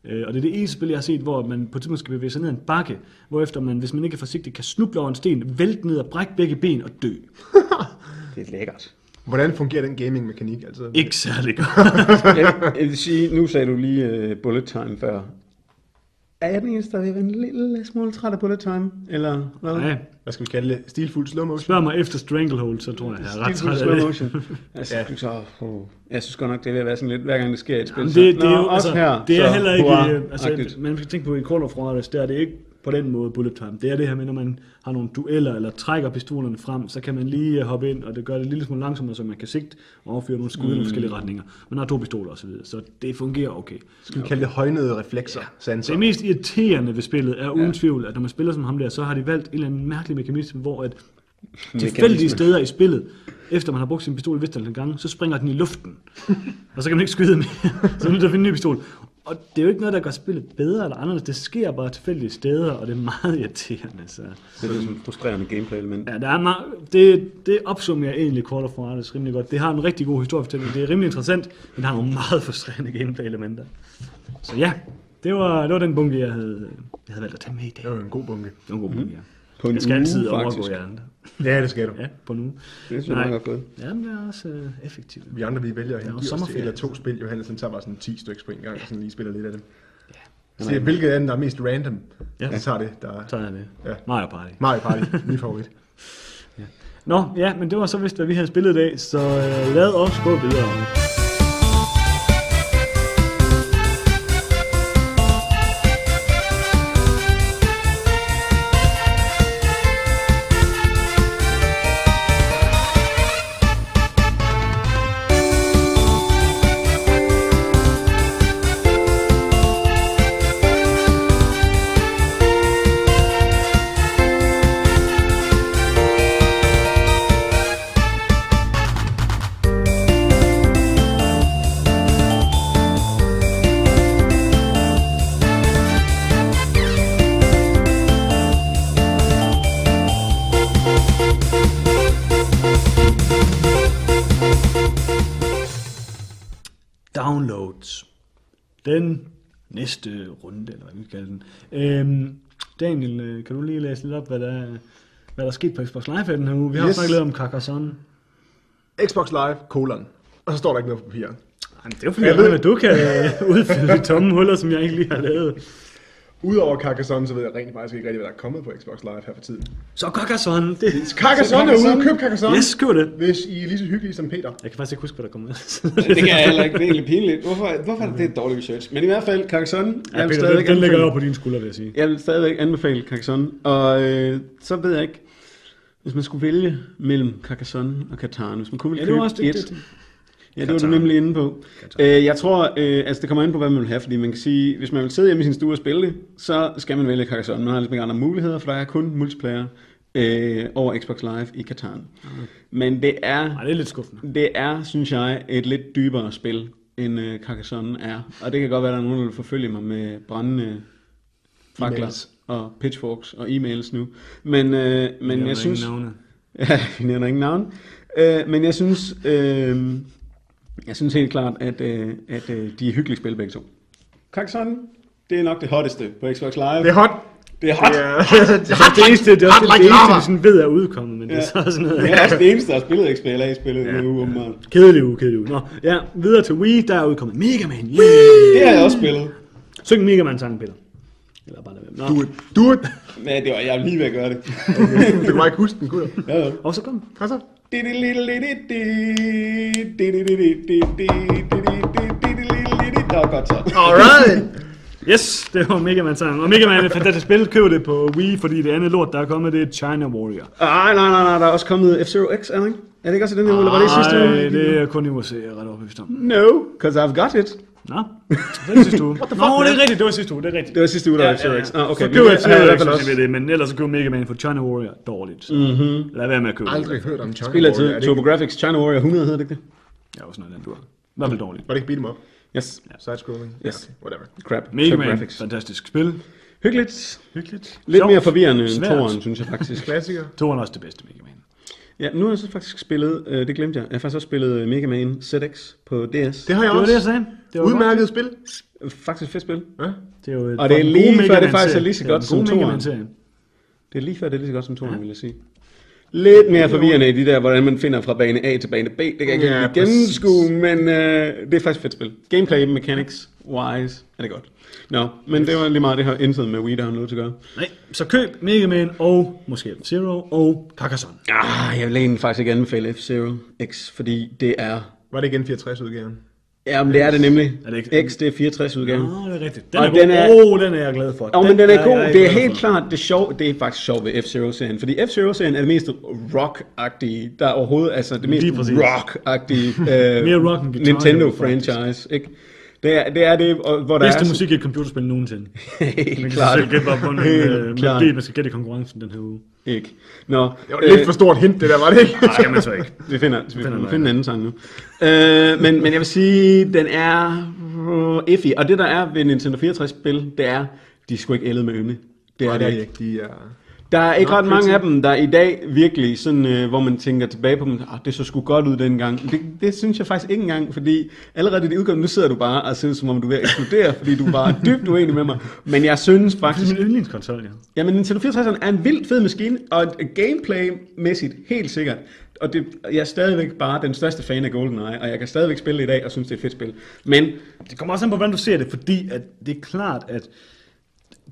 Øh, og det er det eneste spil, jeg har set, hvor man på et tidspunkt skal bevæge sig ned ad en bakke, hvorefter man, hvis man ikke er forsigtig, kan snuble over en sten, vælte ned og brække begge ben og dø. [laughs] Det er lækkert. Hvordan fungerer den gaming-mekanik? Altså, Ikke særlig godt. jeg, jeg vil sige, nu sagde du lige uh, bullet time før. Er jeg den eneste, der vil være en lille smule træt af bullet time? Eller hvad? Nej, Hvad skal vi kalde det? Stilfuld slow motion? spørg mig efter Stranglehold, så tror jeg, jeg er ret Stilfuld træt slow af det. motion. [laughs] Altså, ja. så, oh, jeg synes godt nok, det er ved at være sådan lidt, hver gang det sker i et spil. Jamen, så, det, det, er jo, også altså, her. det er så, heller ikke, hurra, altså, man skal tænke på i Call of Juarez, der er det ikke på den måde bullet time. Det er det her med, når man har nogle dueller, eller trækker pistolerne frem, så kan man lige øh, hoppe ind, og det gør det en lille smule langsommere, så man kan sigte og affyre nogle skud mm. i forskellige retninger. Man har to pistoler osv., så, så det fungerer okay. Skal vi kalde det højnede reflekser? Sanser. Det mest irriterende ved spillet er uden tvivl, at når man spiller som ham der, så har de valgt en eller anden mærkelig mekanisme, hvor at [laughs] tilfældige steder i spillet, efter man har brugt sin pistol vist en gang, så springer den i luften. [laughs] og så kan man ikke skyde mere. [laughs] så er man nødt til at finde en ny pistol. Og det er jo ikke noget, der gør spillet bedre eller anderledes. Det sker bare tilfældige steder, og det er meget [laughs] irriterende. Så. Det er sådan et frustrerende gameplay-element. Ja, der er meget, det, det opsummerer egentlig Call of Juarez rimelig godt. Det har en rigtig god historiefortælling. Det er rimelig interessant, men det har nogle meget frustrerende gameplay-elementer. Så ja, det var, det var den bunke, jeg havde, jeg havde valgt at tage med i dag. Det var en god bunke. Det var en god bunke, ja. På en Jeg skal uge, altid faktisk. overgå jer andre. Ja, det skal du. Ja, på nu. Det synes jeg er godt gået. Ja, men det er også øh, effektivt. Vi andre, vi vælger at Ja, og hente ja, sommerferie. eller to spil. Johannes, han tager bare sådan 10 stykker på en gang, og sådan lige spiller lidt af dem. Ja. Se, hvilket af dem, der er mest random, Ja. ja. så tager det. Der er Så er det. Ja. Mario Party. Mario Party, min favorit. [laughs] Nå, ja, men det var så vist, hvad vi havde spillet i dag, så øh, lad os gå videre. Næste runde, eller hvad vi kalder den. Øhm, Daniel, øh, kan du lige læse lidt op, hvad der, hvad der er sket på Xbox Live den her uge? Vi har yes. Snakket lidt om Carcassonne. Xbox Live, colon. Og så står der ikke noget på papir. Jamen, det er jo fordi, Jeg jeg ved, at du kan [laughs] udfylde de tomme huller, som jeg ikke lige har lavet. Udover Carcassonne, så ved jeg rent faktisk ikke rigtig, hvad der er kommet på Xbox Live her for tiden. Så Carcassonne, det... Carcassonne er ude, køb Carcassonne. Yes, køb det. Hvis I er lige så hyggelige som Peter. Jeg kan faktisk ikke huske, hvad der kommer ud. Det kan jeg heller ikke. Det er egentlig pinligt. Hvorfor, hvorfor er det, det er dårlig research? Men i hvert fald, Carcassonne. Ja, jeg Peter, stadigvæk den, den ligger over på dine skuldre, vil jeg sige. Jeg vil stadigvæk anbefale Carcassonne. Og øh, så ved jeg ikke, hvis man skulle vælge mellem Carcassonne og Catan, hvis man kunne Ja, ville det købe det. et, det, det. Ja, det var du nemlig inde på. Øh, jeg tror, øh, altså det kommer an på, hvad man vil have, fordi man kan sige, hvis man vil sidde hjemme i sin stue og spille det, så skal man vælge Carcassonne. Man har lidt mere andre muligheder, for der er kun multiplayer øh, over Xbox Live i Catan. Men det er, Nej, det er lidt skuffende. det er, synes jeg, et lidt dybere spil, end øh, Carcassonne er. Og det kan godt være, at der er nogen, der vil forfølge mig med brændende fakler og pitchforks og e-mails nu. Men, øh, men jeg, har synes... navne. [laughs] Ja, vi nævner ingen navn. Øh, men jeg synes, øh, jeg synes helt klart, at, øh, at øh, de er hyggelige spil begge to. Carcassonne, det er nok det hotteste på Xbox Live. Det er hot. Det er hot. [laughs] Det er, Det er det eneste, det er også det, det eneste, vi sådan ved er udkommet, men det er Ja. så sådan noget. Det er også det eneste, der har spillet XBLA-spillet ja. nu, åbenbart. Kedelig uge, kedelig uge. Nå, ja, videre til Wii, der er udkommet Mega Man. Yeah! Det har jeg også spillet. Syng Mega Man sangen, Peter. Eller bare lad være. Nå. do it. Do it. Nej, det var, jeg lige ved at gøre det. [laughs] Du kan bare ikke huske den, kunne du? Ja, ja. Og så kom. Hvad så? Det var godt så. Alright. Yes, det var Mega Man sang. Og Mega Man er et fantastisk spil. Køb det på Wii, fordi det andet lort, der er kommet, det er China Warrior. Ej, nej, nej, nej, der er også kommet F-Zero X, er det ikke? Er det ikke også i den her uge, eller var det i sidste uge? Nej, det er kun i USA, jeg er ret overbevist om. No, because I've got it. Nå, det er sidste uge. Nå, det er rigtigt, det var sidste uge, det er rigtigt. Det var sidste uge, der var F-Zero X. Ah, okay. Så køb ved- et har jeg i hvert fald Zero X, også. hvis det, men ellers så køb Mega Man for China Warrior. Dårligt. Mhm. Mm-hmm. Lad være med at købe Aldrig hørt om China Spiller Warrior. Er til TurboGrafx China Warrior 100, hedder det ikke det? Ja, også noget, den du har. I hvert fald dårligt. Var det ikke beat 'em up? Yes. Side-scrolling? Yes. Ja, okay. Whatever. Crap. Mega Man, fantastisk spil. Hyggeligt. Hyggeligt. Lidt Sjovt. mere forvirrende end toren, synes jeg faktisk. [laughs] Klassiker. Toren er også det bedste Mega Man. Ja, nu har jeg så faktisk spillet, øh, det glemte jeg, jeg har faktisk også spillet øh, Mega Man ZX på DS. Det har jeg Det var også. det, jeg sagde. Det var Udmærket spil. Faktisk et fedt spil. Ja. godt. Det er jo et, Og det er lige før, det faktisk er lige så Det godt som. Man-serie. Det er lige før, det er lige så godt som toren, vil jeg sige. Lidt mere forvirrende i de der, hvordan man finder fra bane A til bane B. Det kan jeg ikke Ja, gennemskue, men øh, det er faktisk fedt spil. Gameplay, mechanics, wise, er det godt. Nå, men det var lige meget, det har intet med Wii Download at gøre. Nej, så køb Mega Man og måske Zero og Carcassonne. Ah, jeg vil egentlig faktisk ikke anbefale F-Zero X, fordi det er... Var det igen 64-udgaven? Ja, men det er det nemlig. Er det ikke- X, det er 64 udgaven. Nå, det er rigtigt. Den Og er god. den er- oh, den er jeg glad for. Jo, men den er god. jeg Det er helt for. klart det sjov. Det er faktisk sjovt ved F-Zero-serien, fordi F-Zero-serien er det mest rock-agtige, der er overhovedet, altså det mest rock-agtige Mere rock Hero, Nintendo-franchise, ikke? Det er det, er det og, hvor der Bedste er musik i et computerspil nogensinde. [laughs] Helt Man kan klart. selv gætte, hvor klart. melodi, man skal gætte i konkurrencen den her uge. Ikke. Nå, Det var lidt for stort hint, det der, var det ikke? [laughs] Nej, skal man så ikke. Vi finder, vi finder noget finder en anden sang nu. Øh, men, men jeg vil sige, den er uh, iffy. Og det der er ved Nintendo 64-spil, det er, de sgu ikke ældet med ynde. Det er det det er ikke. de ikke. De er... Der er ikke Nå, ret mange pretty. af dem, der i dag virkelig sådan, øh, hvor man tænker tilbage på dem, ah, det så sgu godt ud dengang. Det, det synes jeg faktisk ikke engang, fordi allerede i det udgang, nu sidder du bare og ser som om du er ved at eksplodere, fordi du bare er [laughs] dybt uenig med mig. Men jeg synes Det er faktisk, min yndlingskonsol, ja. Jamen, Nintendo 64 er en vildt fed maskine, og gameplay-mæssigt helt sikkert. Og det, jeg er stadigvæk bare den største fan af GoldenEye, og jeg kan stadigvæk spille det i dag og synes, det er et fedt spil. Men Det kommer også an på, hvordan du ser det, fordi at det er klart, at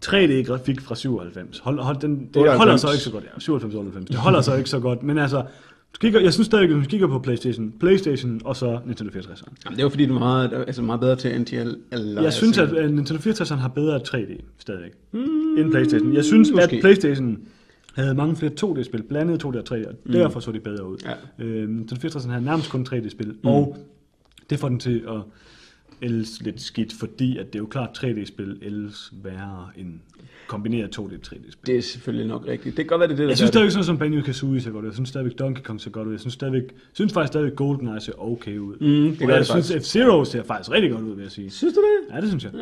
3D-grafik fra 97, hold, hold, den, det 98. holder så ikke så godt. Ja, 97, 98. Det holder så ikke så godt, men altså, du kigger, jeg synes stadigvæk, hvis du kigger på Playstation, Playstation og så Nintendo 64. jamen, det var fordi, du er meget, altså meget bedre til NTL. Eller, Jeg synes, at øh, Nintendo 64 har bedre 3D stadigvæk, mm, end Playstation. Jeg synes, måske. at Playstation havde mange flere 2D-spil, blandet 2D og 3D, og derfor så de bedre ud. Ja. Øh, Nintendo 64 havde nærmest kun 3D-spil, mm. og det får den til at ældes lidt skidt, fordi at det er jo klart 3D-spil ældes værre end kombineret 2D 3D-spil. Det er selvfølgelig nok rigtigt. Det kan godt være, det er det, der Jeg synes stadigvæk sådan som Banjo-Kazooie ser godt ud. Jeg synes stadigvæk Donkey Kong ser godt ud. Jeg synes, stadigvæk, synes faktisk stadigvæk GoldenEye ser okay ud. Mm, det og jeg det synes. F-Zero ser faktisk rigtig godt ud, vil jeg sige. Synes du det? Ja, det synes jeg.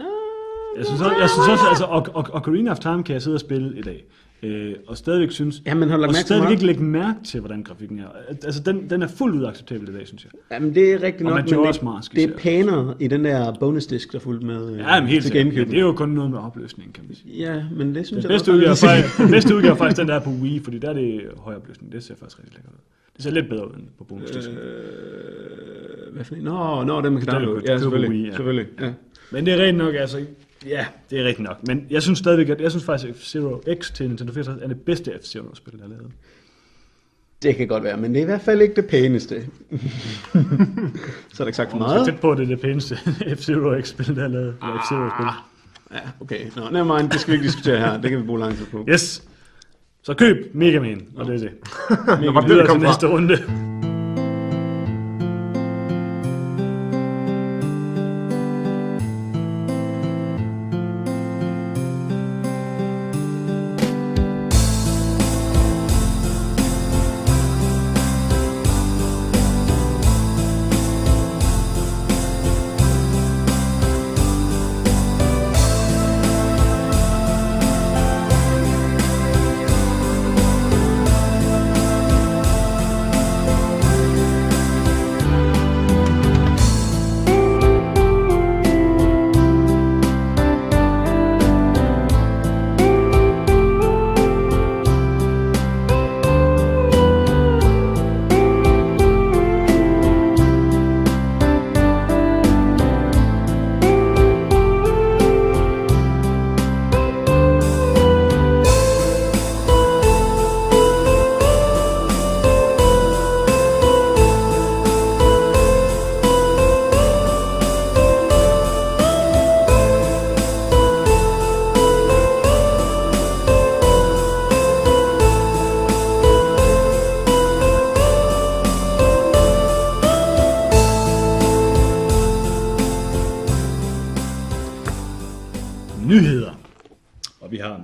Jeg synes også, jeg synes også altså, og, og, Ocarina of Time kan jeg sidde og spille i dag. Øh, og stadigvæk synes, Ja, men har og stadigvæk ikke lægge mærke til, hvordan grafikken er. Altså, den, den er fuldt ud acceptabel i dag, synes jeg. Jamen, det er rigtigt nok, Majora's det, Mask det er pænere i den der bonusdisk, der fulgte med øh, Ja, men helt til. Gamecube. Men det er jo kun noget med opløsning, kan man sige. Ja, men det synes Den jeg bedste udgave, er faktisk, den [laughs] bedste udgave er faktisk den der er på Wii, fordi der er det høj opløsning. Det ser faktisk rigtig lækkert ud. Det ser lidt bedre ud end på bonusdisken. Øh, hvad for en? Nå, nå, den man kan downloade. Ja, selvfølgelig. Wii, ja. selvfølgelig. Ja. Men det er rigtigt nok, altså. Ja, det er rigtigt nok. Men jeg synes stadigvæk, at jeg synes faktisk, at F-Zero X til Nintendo 64 er det bedste F-Zero-spil, der er lavet. Det kan godt være, men det er i hvert fald ikke det pæneste. [laughs] Så er der ikke sagt for meget. tæt på, at det er det pæneste [laughs] F-Zero X-spil, der er lavet. Eller F-Zero-spil. Ja, okay. Nå, never mind. Det skal vi ikke diskutere her. Det kan vi bruge lang tid på. Yes. Så køb Mega Man, og det er det. Nå, [laughs] det, Videre der kom til fra? næste runde.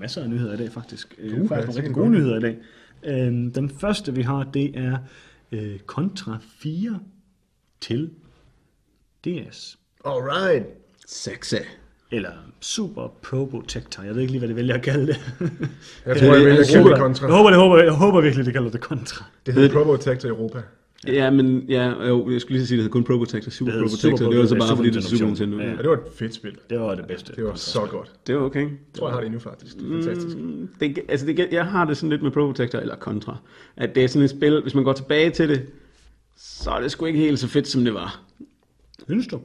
Masser af nyheder i dag, faktisk. Uh, faktisk nogle rigtig gode nyheder i dag. Uh, den første, vi har, det er uh, Contra 4 til DS. Alright. Sexy. Eller Super Probotector. Jeg ved ikke lige, hvad det vælger at kalde det. Jeg tror, jeg vælger jeg, Super håber, Contra. jeg, håber, jeg, håber, jeg håber virkelig, det kalder det Contra. Det hedder Probotector Europa. Ja, men ja, jo, jeg skulle lige sige, det hed kun Probotector, Super Det hed Probotector. Super Det var så bare fordi, det er Super Super Nintendo. Ja. Det var et fedt spil. Det var det bedste. Det var så godt. Det var okay. Jeg tror, jeg har det endnu faktisk. Det er fantastisk. Mm, det, altså det, jeg har det sådan lidt med Probotector, eller Contra, at det er sådan et spil, hvis man går tilbage til det, så er det sgu ikke helt så fedt, som det var. Synes du?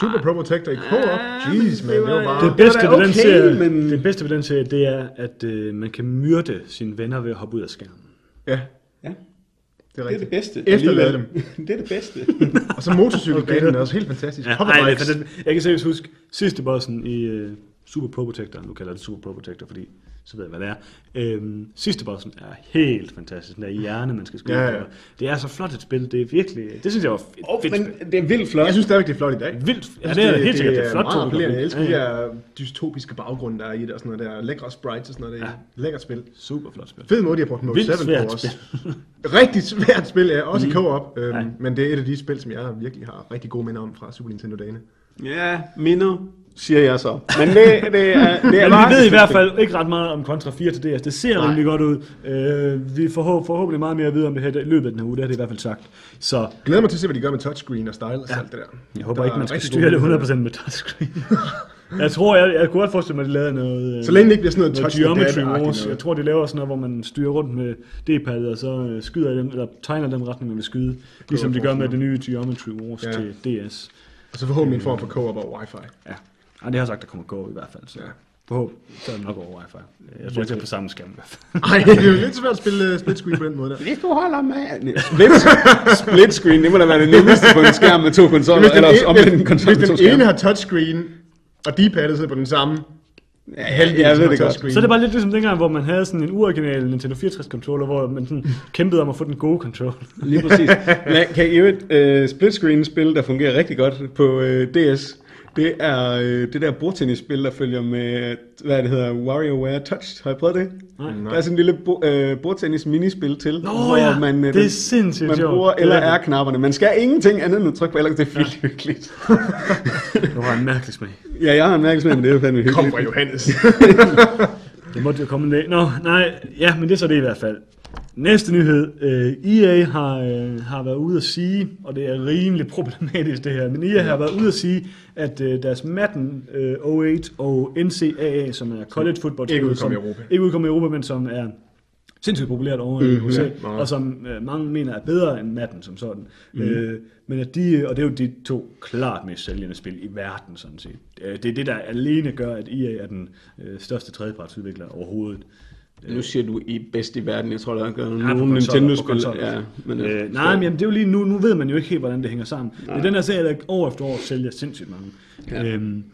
Super Probotector i co-op. Jesus, man. Det var bare... Det bedste, da ved den okay, serie, men- det bedste ved den serie, det er, at øh, man kan myrde sine venner ved at hoppe ud af skærmen. Ja, Ja, det er det er det bedste. Efterlade Alligevel. [laughs] det er det bedste. Og så motorcykelbanen er også helt fantastisk. Ja, Hover ej, bikes. for den, jeg kan seriøst huske sidste bossen i, øh, Super Pro Protector, nu kalder jeg det Super Pro Protector, fordi så ved jeg, hvad det er. Øhm, sidste bossen er helt fantastisk. Den der hjerne, man skal skyde Ja, ja. Det er så flot et spil. Det er virkelig... Det synes jeg var et Oh, fedt men spil. det er vildt flot. Jeg synes stadigvæk, det er flot i dag. Vildt. Ja, Jeg det er helt sikkert. Det er flot. meget appellerende. Jeg elsker de Ja, ja. der dystopiske baggrunde, der er i det og sådan noget der. Lækre sprites og sådan noget. Det er Ja. lækkert spil. Super flot spil. Fed måde, de har brugt Mode Vildt 7 svært på også. [laughs] Rigtig svært spil, ja. Også i co-op. Øhm, Ja. Men det er et af de spil, som jeg virkelig har rigtig gode minder om fra Super Nintendo-dagene. Ja, minder, siger jeg så. Men det, [laughs] det er, det er Men vi ved i hvert fald ikke ret meget om Contra 4 til DS. Det ser Nej. rimelig godt ud. Øh, vi får forhå- forhåbentlig meget mere at vide om det her i løbet af den her uge. Det har det i hvert fald sagt. Så Glæder mig til at se, hvad de gør med touchscreen og style og alt det der. jeg håber Der ikke, man skal styre det muligheder. 100% med touchscreen. [laughs] jeg tror, jeg, jeg kunne godt forestille mig, at de lavede noget... øh, Så længe det ikke bliver sådan noget noget touch Geometry Wars. Jeg tror, de laver sådan noget, hvor man styrer rundt med D-padet, og så øh, skyder i den, eller tegner den retning, man vil skyde. Ligesom de gør med det nye Geometry Wars Ja. ja. til DS. Og så forhåbentlig en form for co-op over wifi. Ja. Ej, det har sagt, der kommer gå i hvert fald. Så Ja. forhåbentlig, så er det nok over wifi. Jeg tror ikke, det er på samme skærm i hvert fald. [laughs] Nej, det er jo lidt svært at spille uh, split screen på den måde der. Hvis du holder med... Split, split screen, det må da være det nemmeste på en skærm med to konsoller, Hvis den, eller ene, omvendt en hvis, konsol med hvis to den ene skærme. har touchscreen, og D-padet sidder på den samme, Ja, halvdel, jeg ved det godt. Så er det bare lidt ligesom dengang, hvor man havde sådan en uoriginal Nintendo 64 controller, hvor man sådan kæmpede om at få den gode controller. Lige præcis. [laughs] La, kan I jo et uh, split screen spil, der fungerer rigtig godt på uh, DS? Det er uh, det der bordtennisspil, der følger med, hvad det hedder, WarioWare Touch. Har I prøvet det? Nej. Der er sådan en lille bo, uh, bordtennis minispil til, Nå ja, man, øh, det er sindssygt man bruger Det er det. LR-knapperne. Man skal ingenting andet end at trykke på LR, det er vildt hyggeligt. Det var en mærkelig smag. ja, jeg har en mærkelig men det er fandme hyggeligt. Kom fra Johannes. [laughs] Det måtte jo komme en dag. Nå, nej, ja, men det er så det i hvert ffald. Næste nyhed. Øh, EA har, øh, har været ude at sige, og det er rimelig problematisk det her, men EA har været ude at sige, at øh, deres Madden øh, 08 og NCAA, som er college football Ikke spil, udkom som, i Europa. Ikke udkom i Europa, men som er sindssygt populært over i Mhm, USA, ja, meget. og som øh, mange mener er bedre end Madden som sådan. Mm. Øh, men at de, og det er jo de to klart mest sælgende spil i verden, sådan set. Det er det, der alene gør, at EA er den øh, største tredjepartsudvikler overhovedet. Nu siger du i bedst i verden. Jeg tror, der er nogle Nintendo-spil. Ja, men, Øh, nej, men jamen, det er jo lige nu, nu ved man jo ikke helt, hvordan det hænger sammen. Men den her serie, der år efter år sælger sindssygt mange. Ja. Øhm,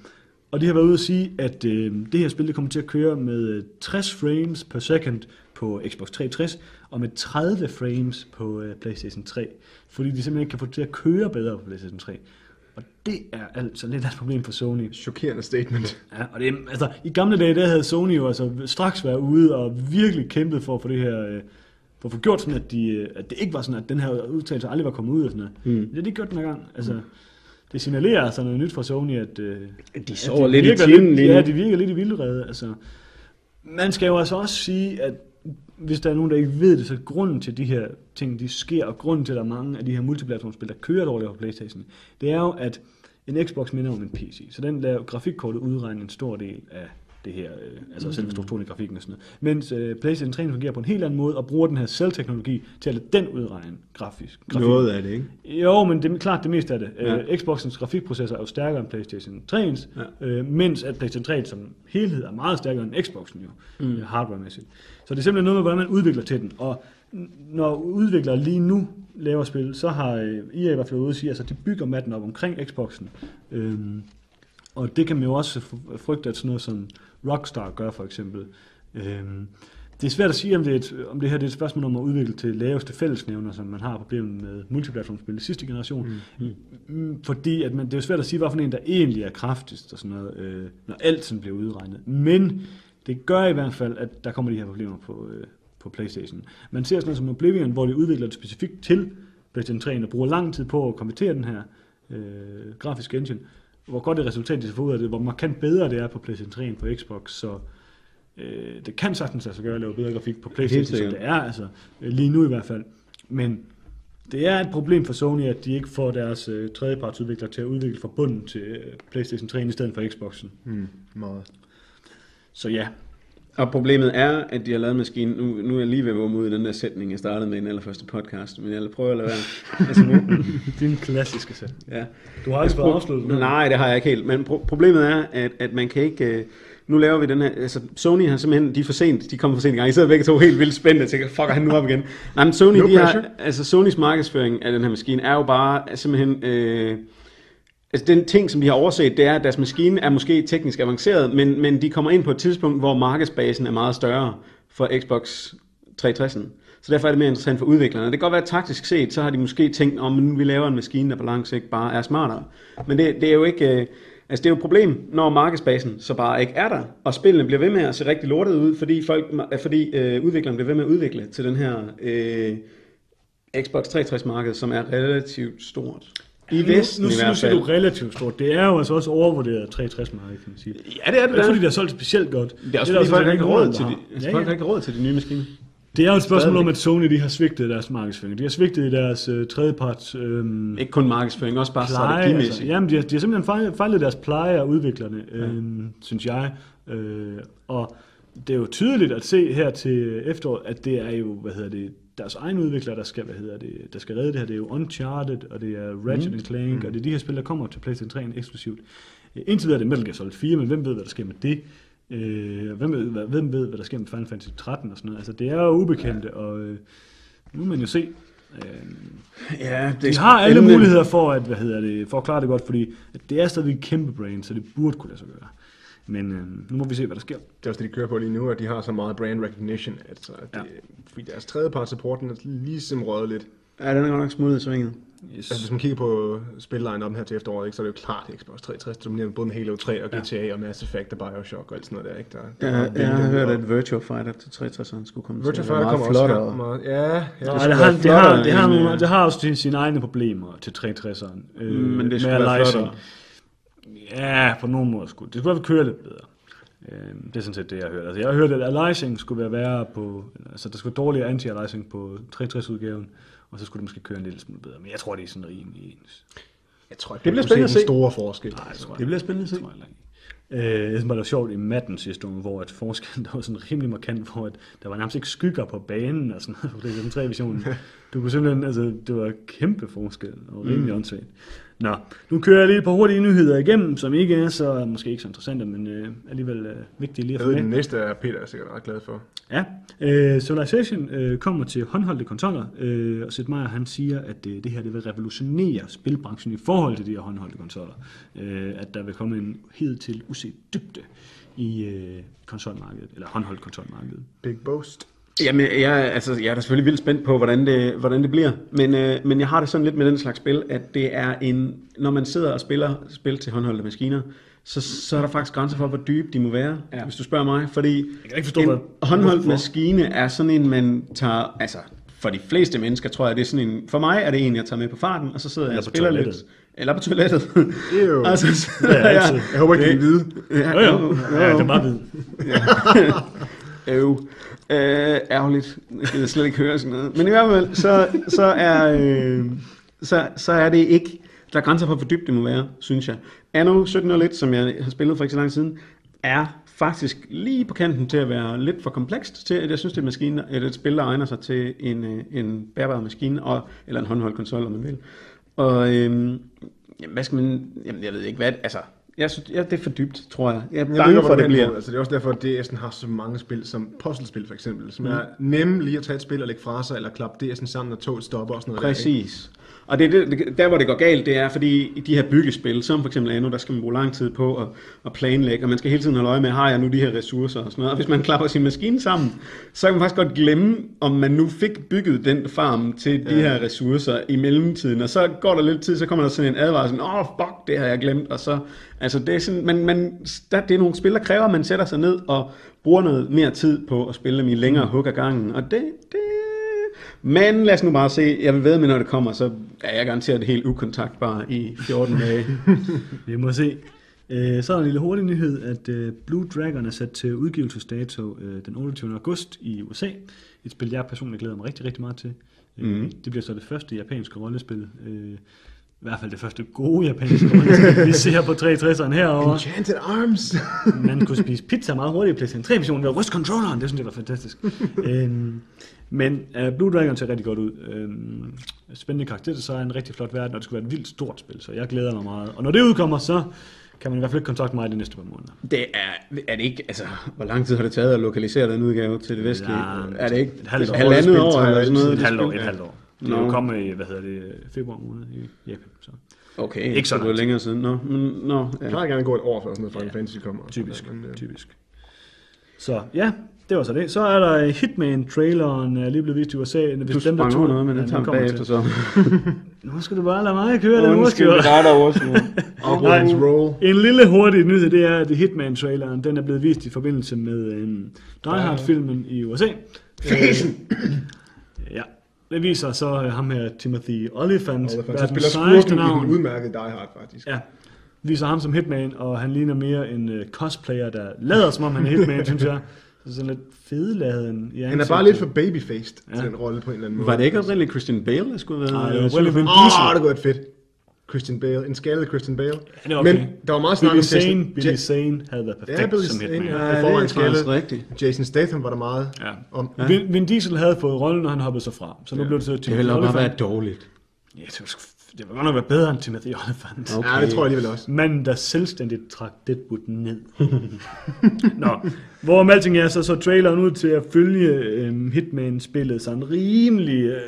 og de har været ude at sige, at øh, det her spil det kommer til at køre med øh, 60 frames per second på Xbox 360, og med 30 frames på øh, PlayStation 3. Fordi de simpelthen ikke kan få det til at køre bedre på PlayStation 3. Og det er altså lidt af et problem for Sony. Chokerende statement. Ja, og det, er- altså, i gamle dage, der havde Sony jo altså straks været ude og virkelig kæmpet for at få det her, øh, for at få gjort sådan, at, de, øh, at det ikke var sådan, at den her udtalelse aldrig var kommet ud og sådan noget. Mm. Det har de ikke gjort den her gang. Altså, det signalerer altså noget nyt fra Sony, at, øh, De at sover lidt i timen lige. Ja, de virker lidt i vildrede. Altså, man skal jo altså også sige, at hvis der er nogen, der ikke ved det, så grunden til de her ting, de sker, og grunden til, at der er mange af de her multiplatformspil, der kører dårligt på Playstation, det er jo, at en Xbox minder om en PC. Så den laver grafikkortet udregne en stor del af det her, øh, altså mm. selve strukturen i grafikken og sådan noget. Mens øh, PlayStation 3 fungerer på en helt anden måde, og bruger den her cell-teknologi til at lade den udregne grafisk. grafik. Noget af det, ikke? Jo, men det er klart det meste af det. Ja. Ja. Xboxens grafikprocessor er jo stærkere end PlayStation 3'ens, Ja. øh, mens at PlayStation 3 som helhed er meget stærkere end Xboxen jo, mm. hardware-mæssigt. Så det er simpelthen noget med, hvordan man udvikler til den. Og når udviklere lige nu laver spil, så har øh, EA i hvert fald ude at sige, altså de bygger matten op omkring Xboxen. Øhm, og det kan man jo også frygte, at sådan noget som Rockstar gør for eksempel. Øhm, det er svært at sige, om det, er et, om det her det er et spørgsmål om at udvikle til laveste fællesnævner, som man har problemet med multiplatformspil i sidste generation. Mm. Mm, fordi at man, det er jo svært at sige, hvad for en, der egentlig er kraftigst og sådan noget, øh, når alt sådan bliver udregnet. Men det gør i hvert fald, at der kommer de her problemer på, øh, på Playstation. Man ser sådan noget som Oblivion, hvor de udvikler det specifikt til PlayStation 3, og bruger lang tid på at konvertere den her øh, grafiske engine. Hvor godt det resultat, de får ud af det, hvor markant bedre det er på PlayStation 3 end på Xbox, så øh, det kan sagtens altså gøre at lave bedre grafik på PlayStation, som det er, altså øh, lige nu i hvert fald. Men det er et problem for Sony, at de ikke får deres øh, tredjepartsudviklere til at udvikle fra bunden til øh, PlayStation 3 i stedet for Xboxen. Mm, meget. Så ja, Og problemet er, at de har lavet en maskine. Nu, nu er jeg lige ved at vågne ud i den der sætning, jeg startede med i den allerførste podcast, men jeg prøver at lade være. Altså, nu, [laughs] din klassiske sæt. ja. Du har aldrig fået afsluttet her. Nej, det har jeg ikke helt. Men pro- problemet er, at, at man kan ikke... øh, Nu laver vi den her... Altså, Sony har simpelthen... De er for sent. De kommer for sent i gang. I sidder begge to helt vildt spændte og tænker, fuck, han nu op igen? Nej, men Sony, No de har, pressure. altså Sonys markedsføring af den her maskine er jo bare simpelthen... Øh, Altså den ting, som vi har overset, det er, at deres maskine er måske teknisk avanceret, men, men de kommer ind på et tidspunkt, hvor markedsbasen er meget større for Xbox 360'en. Så derfor er det mere interessant for udviklerne. Det kan godt være, at taktisk set, så har de måske tænkt, om oh, vi laver en maskine, der på lang sigt bare er smartere. Men det, det er jo ikke... øh, Altså det er jo et problem, når markedsbasen så bare ikke er der, og spillene bliver ved med at se rigtig lortet ud, fordi, folk, fordi øh, udviklerne bliver ved med at udvikle til den her øh, Xbox 360-marked, som er relativt stort. I Vesten nu, nu, i nu hvert fald. du relativt stort. Det er jo altså også overvurderet 360 marked, kan man sige. Ja, det er det da. fordi, det er solgt specielt godt. Det er også fordi, folk har sådan ikke råd til har. de, altså, Ja, folk har ja. ikke råd til de nye maskiner. Det er jo et spørgsmål om, at Sony de har svigtet deres markedsføring. De har svigtet i deres øh, tredjeparts øh, Ikke kun markedsføring, også bare pleje. Altså, strategimæssigt. jamen, de har, de har simpelthen fejlet, fejlet deres pleje af udviklerne, øh, synes jeg. Øh, og det er jo tydeligt at se her til efteråret, at det er jo, hvad hedder det, deres egen udviklere, der skal, hvad hedder det, der skal redde det her. Det er jo Uncharted, og det er Ratchet mm. Clank, mm. og det er de her spil, der kommer til PlayStation 3 eksklusivt. Øh, Indtil videre er det Metal Gear Solid 4, men hvem ved, hvad der sker med det? Øh, hvem, ved, hvad, hvem ved, hvad der sker med Final Fantasy 13 og sådan noget? Altså, det er jo ubekendte, ja. og øh, nu må man jo se. Øh, Ja, det de har alle muligheder for at, hvad hedder det, for at klare det godt, fordi det er stadig et kæmpe brain, så det burde kunne lade sig gøre. Men øh, nu må vi se, hvad der sker. Det er også det, de kører på lige nu, at de har så meget brand recognition, altså, at det, fordi deres tredjeparts supporten er ligesom røget lidt. Ja, den er godt nok smuttet i svinget. Yes. Altså, hvis man kigger på spilline op her til efteråret, ikke, så er det jo klart, at Xbox 360 dominerer både med Halo 3 og GTA og Mass Effect og Bioshock og alt sådan noget der. Ikke? Der, Ja, der jeg har hørt, at Virtua Fighter til 360'eren skulle komme Virtua til Fighter kommer også flottere. Meget, ja, ja. Nej, skulle det, være har, det, har, det, har nogle, øh, det har også sine, sine egne problemer til 360'eren. Øh, Men det skulle være flottere. Ja, på nogen måde skulle. Det skulle i hvert fald køre lidt bedre. Øh, det er sådan set det, jeg har hørt. Altså, jeg har hørt, at aliasing skulle være værre på... Altså, der skulle være dårligere anti-aliasing på 360-udgaven, og så skulle det måske køre en lille smule bedre. Men jeg tror, det er sådan rimelig ens. Jeg tror ikke, Det bliver spændende at se den store forskel. Nej, det Det bliver spændende at se. Det tror jeg. Øh, jeg synes bare, det var sjovt i Madden sidste uge, hvor at forskellen [laughs] der var sådan rimelig markant, hvor at der var nærmest ikke skygger på banen og sådan noget, [laughs] på det tre visionen. [laughs] Du kunne simpelthen, altså, det var kæmpe forskel, og rimelig mm. åndssvagt. Nå, nu kører jeg lige et par hurtige nyheder igennem, som ikke er så, måske ikke så interessante, men øh, alligevel øh, vigtige lige at få med. den næste er Peter er sikkert ret glad for. Ja, øh, Civilization øh, kommer til håndholdte kontroller, øh, og Sid Meier han siger, at øh, det her det vil revolutionere spilbranchen i forhold til de her håndholdte kontroller. Øh, at der vil komme en helt til uset dybde i øh, konsolmarkedet, eller håndholdt konsolmarkedet. Big Boast. Jamen, jeg, altså, jeg er da selvfølgelig vildt spændt på, hvordan det, hvordan det bliver. Men, øh, men jeg har det sådan lidt med den slags spil, at det er en... Når man sidder og spiller spil til håndholdte maskiner, så, så er der faktisk grænser for, hvor dybe de må være, ja. hvis du spørger mig. Fordi Jeg kan ikke forstå, en hvad- håndholdt maskine er sådan en, man tager... Altså, for de fleste mennesker tror jeg, det er sådan en... For mig er det en, jeg tager med på farten, og så sidder jeg og spiller lidt. Eller på toilettet. Ew. og så, så, Det er. [laughs] Jeg håber ikke, det er hvide. Jo, jo. Ja, det var hvid. Øv. [laughs] Øh, ærgerligt. Jeg kan slet ikke høre sådan noget. Men i hvert fald, så, så, er, øh, så, så er det ikke... Der er grænser for, hvor dybt det må være, synes jeg. Anno 1701, som jeg har spillet for ikke så lang siden, er faktisk lige på kanten til at være lidt for komplekst til, at jeg synes, det er, maskine, at et spil, der egner sig til en, øh, en bærbar maskine, og, eller en håndholdt konsol, om man vil. Og øhm, jamen, hvad skal man... Jamen, jeg ved ikke, hvad... Altså, jeg synes, ja, det er for dybt, tror jeg. Jeg er Jeg bange for, det bliver... Altså, det er også derfor, at DS'en har så mange spil, som puzzlespil for eksempel, som mm. er nemme lige at tage et spil og lægge fra sig, eller klappe DS'en sammen, når toget stopper og sådan noget. Der, ikke? Og det, er det, der hvor det går galt, det er fordi i de her byggespil, som for eksempel Anno, der skal man bruge lang tid på at, at planlægge, og man skal hele tiden holde øje med, har jeg nu de her ressourcer og sådan noget. Og hvis man klapper sin maskine sammen, så kan man faktisk godt glemme, om man nu fik bygget den farm til de her ressourcer i mellemtiden. Og så går der lidt tid, så kommer der sådan en advarsel, åh oh, fuck, det har jeg glemt. Og så, altså det er sådan, man, man, der, det er nogle spil, der kræver, at man sætter sig ned og bruger noget mere tid på at spille dem i længere hug ad gangen. Og det, det men lad os nu bare se. Jeg vil ved med, når det kommer, så er jeg garanteret helt ukontaktbar i 14 dage. [laughs] Vi må se. Øh, Så er der en lille hurtig nyhed, at øh, Blue Dragon er sat til udgivelsesdato øh, den 28. august i USA. Et spil, jeg personligt glæder mig rigtig, rigtig meget til. Mm. Det bliver så det første japanske rollespil. I hvert fald det første gode japanske rollespil, vi ser på 360'eren herovre. Enchanted Arms! Man kunne spise pizza meget hurtigt i PlayStation 3 versionen ved at ryste controlleren, det synes jeg var fantastisk. [laughs] øhm, men uh, Blue Dragon ser rigtig godt ud. Øhm, spændende karakterdesign, en rigtig flot verden, og det skulle være et vildt stort spil, så jeg glæder mig meget. Og når det udkommer, så kan man i hvert fald ikke kontakte mig de næste par måneder. Det er, er det ikke, altså, hvor lang tid har det taget at lokalisere den udgave til det vestlige? Ja, er det ikke et halvt år. halvandet Spil år tager eller sådan noget? Et det halvt år, et halvt år. Det er jo kommet i, hvad hedder det, februar måned i Japan. Så. Okay, Ikke så det var lang tid. længere siden. Nå, men, nå, Det ja. plejer gerne at gå et år før sådan noget Final Fantasy kommer. Typisk, Men, øh, typisk. Så ja, det var så det. Så er der Hitman-traileren, er lige blevet vist i USA. Hvis Du sprang over noget, men det tager bagefter så. [laughs] Nu skal du bare lade mig køre den Undskyld, urskiver. det er der også nu. [laughs] Operators roll. En lille hurtig nyhed, det er, at Hitman-traileren, den er blevet vist i forbindelse med um, Die Hard-filmen i USA. Fæsen! [clears throat] Ja, det viser så uh, ham her, Timothy Olyphant, Han verdens spiller skurken i den udmærkede Die Hard, faktisk. Ja, viser ham som Hitman, og han ligner mere en uh, cosplayer, der lader som om han er Hitman, [laughs] synes jeg. Så sådan lidt fedladen i Han er bare lidt for babyfaced Ja. til den rolle på en eller anden måde. Var det ikke oprindeligt Christian Bale, der skulle være? Nej, det var William Vin Åh, Diesel. oh, det kunne være fedt. Christian Bale. En skadet Christian Bale. det er okay. Men der var meget snak om Jason, Billy Ja- Zane havde været perfekt Ja, Billy som Hitman. ja. Ja, det er skaldet. rigtigt. Jason Statham var der meget Ja. om. Ja. Vin, Vin Diesel havde fået rollen, og han hoppede så fra. Så nu blev det så Det ville nok bare være dårligt. Ja, det, var, sgu- det var godt nok være bedre end Timothy Olyphant. Okay. Ja, det tror jeg alligevel også. Manden, der selvstændigt trak Deadwood ned. [laughs] Nå, hvorom alting er, så så traileren ud til at følge øhm, Hitman-spillet sådan rimelig, øh,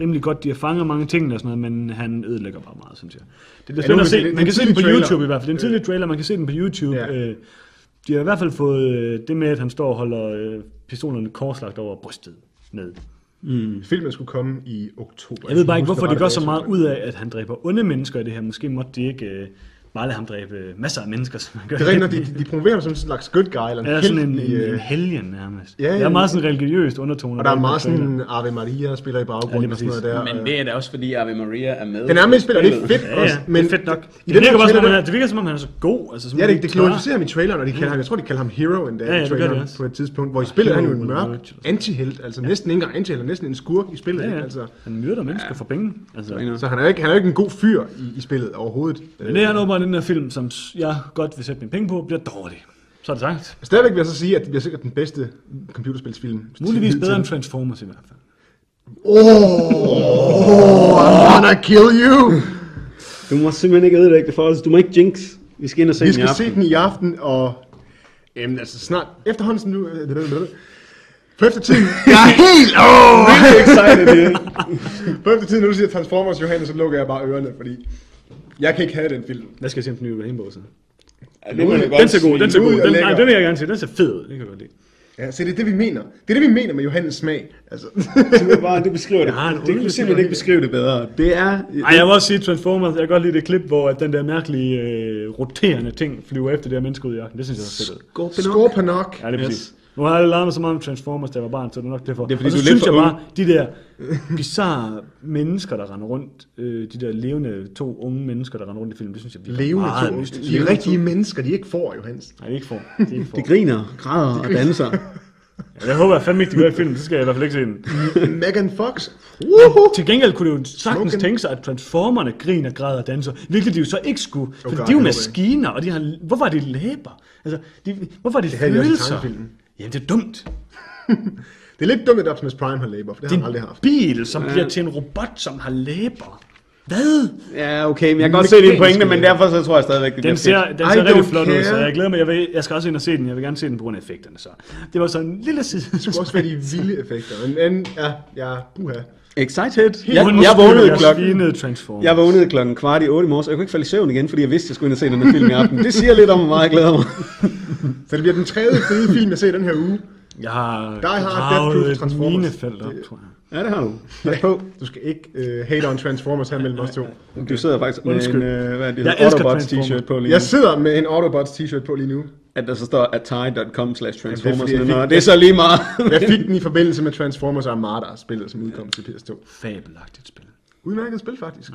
rimelig godt. De har fanget mange ting og sådan noget, men han ødelægger bare meget, synes jeg. Det Ja, spændende at se. er Man kan se den på trailer. YouTube i hvert fald. Det er en tidlig trailer, man kan se den på YouTube. Ja. Øh, de har i hvert fald fået øh, det med, at han står og holder øh, pistolerne korslagt over brystet med. Filmen skulle komme i oktober. Jeg ved bare ikke, hvorfor de gør så meget ud af, at han dræber onde mennesker i det her. Måske måtte de ikke øh, bare lade ham dræbe masser af mennesker, som han gør. Det er rigtigt, de, de promoverer ham som en slags good guy, eller en Ja, helt sådan en, i, en, øh, en helgen nærmest. Ja, Ja, ja. ja. Der er meget sådan religiøst undertoner. og der er meget sådan Ave Maria spiller i Ja, baggrunden lige og sådan noget der. Men og- det er da også fordi Ave Maria er med. Den er med og det er fedt Ja, også. ja, Men det er fedt nok. I Det den virker, her bare, som han er, det virker som om, han er så god. Altså, som Ja, det, han det glorificerer ham i traileren, og de kalder ham, jeg tror, de kalder ham Hero endda Ja, ja, i traileren også. på et tidspunkt, hvor i spillet er han jo en mørk antihelt, altså næsten ikke engang antihelt, næsten en skurk i spillet, Ja, ja. Altså, Han myrder mennesker for penge. Altså. så han er, jo ikke, han er en god fyr i, i spillet overhovedet. Men det er åbenbart den her film, som jeg godt vil sætte mine penge på, bliver dårlig. Så er det sagt. Stadigvæk vil jeg så sige, at det bliver sikkert den bedste computerspilsfilm. Muligvis bedre end Transformers i hvert fald. Oh, I'm gonna kill you! Du må simpelthen ikke ødelægge det for os. Du må ikke jinx. Vi skal ind og se Vi den i skal aften. se den i aften, og jamen, altså snart, efterhånden som nu, på eftertiden, jeg er [laughs] helt, åh, Really [laughs] excited here. på eftertiden, når du siger Transformers, Johannes, så lukker jeg bare ørerne, fordi jeg kan ikke have den film. Hvad skal jeg se om den nye Rainbow så? Ja, det godt Den ser god, den ser god. Den, nej, den vil jeg gerne se. Den ser fed ud. Det kan jeg godt lide. Ja, så det er det, vi mener. Det er det, vi mener med Johannes smag. Altså, [laughs] Du er bare, det beskriver det. En det underlig simpelthen ikke beskrive det bedre. Det er... Ej, jeg vil også sige Transformers. Jeg kan godt lide det klip, hvor at den der mærkelige øh, roterende ting flyver efter det her menneske ud i jagten. Det synes jeg er fedt ud. Scorponok. Ja, det er Yes. præcis. Nu har jeg larmet så meget om Transformers, da jeg var barn, så det er nok derfor. Det er fordi, og så du er synes jeg ung. bare, de der bizarre mennesker, der render rundt, øh, de der levende to unge mennesker, der render rundt i filmen, det synes jeg virker Levende meget to. mystisk. De er rigtige mennesker, de ikke får, Johannes. Nej, det er ikke for. Det er ikke for. De griner, græder og danser. Ja, jeg håber jeg fandme ikke, de gør i filmen, så skal jeg i hvert fald ikke se den. Megan Fox. Woohoo! Til gengæld kunne det jo sagtens Smoking. tænke sig, at transformerne griner, græder og danser, hvilket de jo så ikke skulle, for God, de er jo det maskiner, og de har, hvorfor har de læber? Altså, de, hvorfor har de havde de også i følelser? Jamen, det er dumt. [laughs] Det er lidt dumt, at Optimus Prime har læber, for det har Det han er aldrig haft. bil, som bliver til en robot, som har læber. Hvad? Ja, okay, men jeg kan godt se dine pointe, men derfor så tror jeg stadigvæk, det bliver Den ser, fedt. den ser rigtig flot ud, så care. jeg glæder mig. Jeg, vil, jeg skal også ind og se den. Jeg vil gerne se den på grund af effekterne. Så. Det var sådan en lille side. Det skulle også være de vilde effekter. Men, men ja, ja, puha. Excited. Jeg, Undskyld, jeg vågnede jeg klokken... Transformers. Jeg vågnede klokken kvart i 8 i morges, og jeg kunne ikke falde i søvn igen, fordi jeg vidste, at jeg skulle ind og se den her film i aften. Det siger lidt om, hvor meget jeg glæder mig. Så det bliver den tredje fede film, jeg ser den her uge. Jeg har Die Hard, Death gravet Proof, et Transformers. minefelt op, tror jeg. Ja, det har du. Pas på. Du skal ikke uh, hate on Transformers her mellem os to. Du sidder faktisk med Undskyld. en, uh, hvad er det, Jeg hedder, Autobots t-shirt på lige nu. Jeg sidder med en Autobots t-shirt på lige nu. At der så står atai.com slash Jamen, transformers. det er fik- det er så lige meget. [laughs] Jeg fik den i forbindelse med Transformers Armada, spillet som udkom til PS2. Fabelagtigt spil. Udmærket spil, faktisk.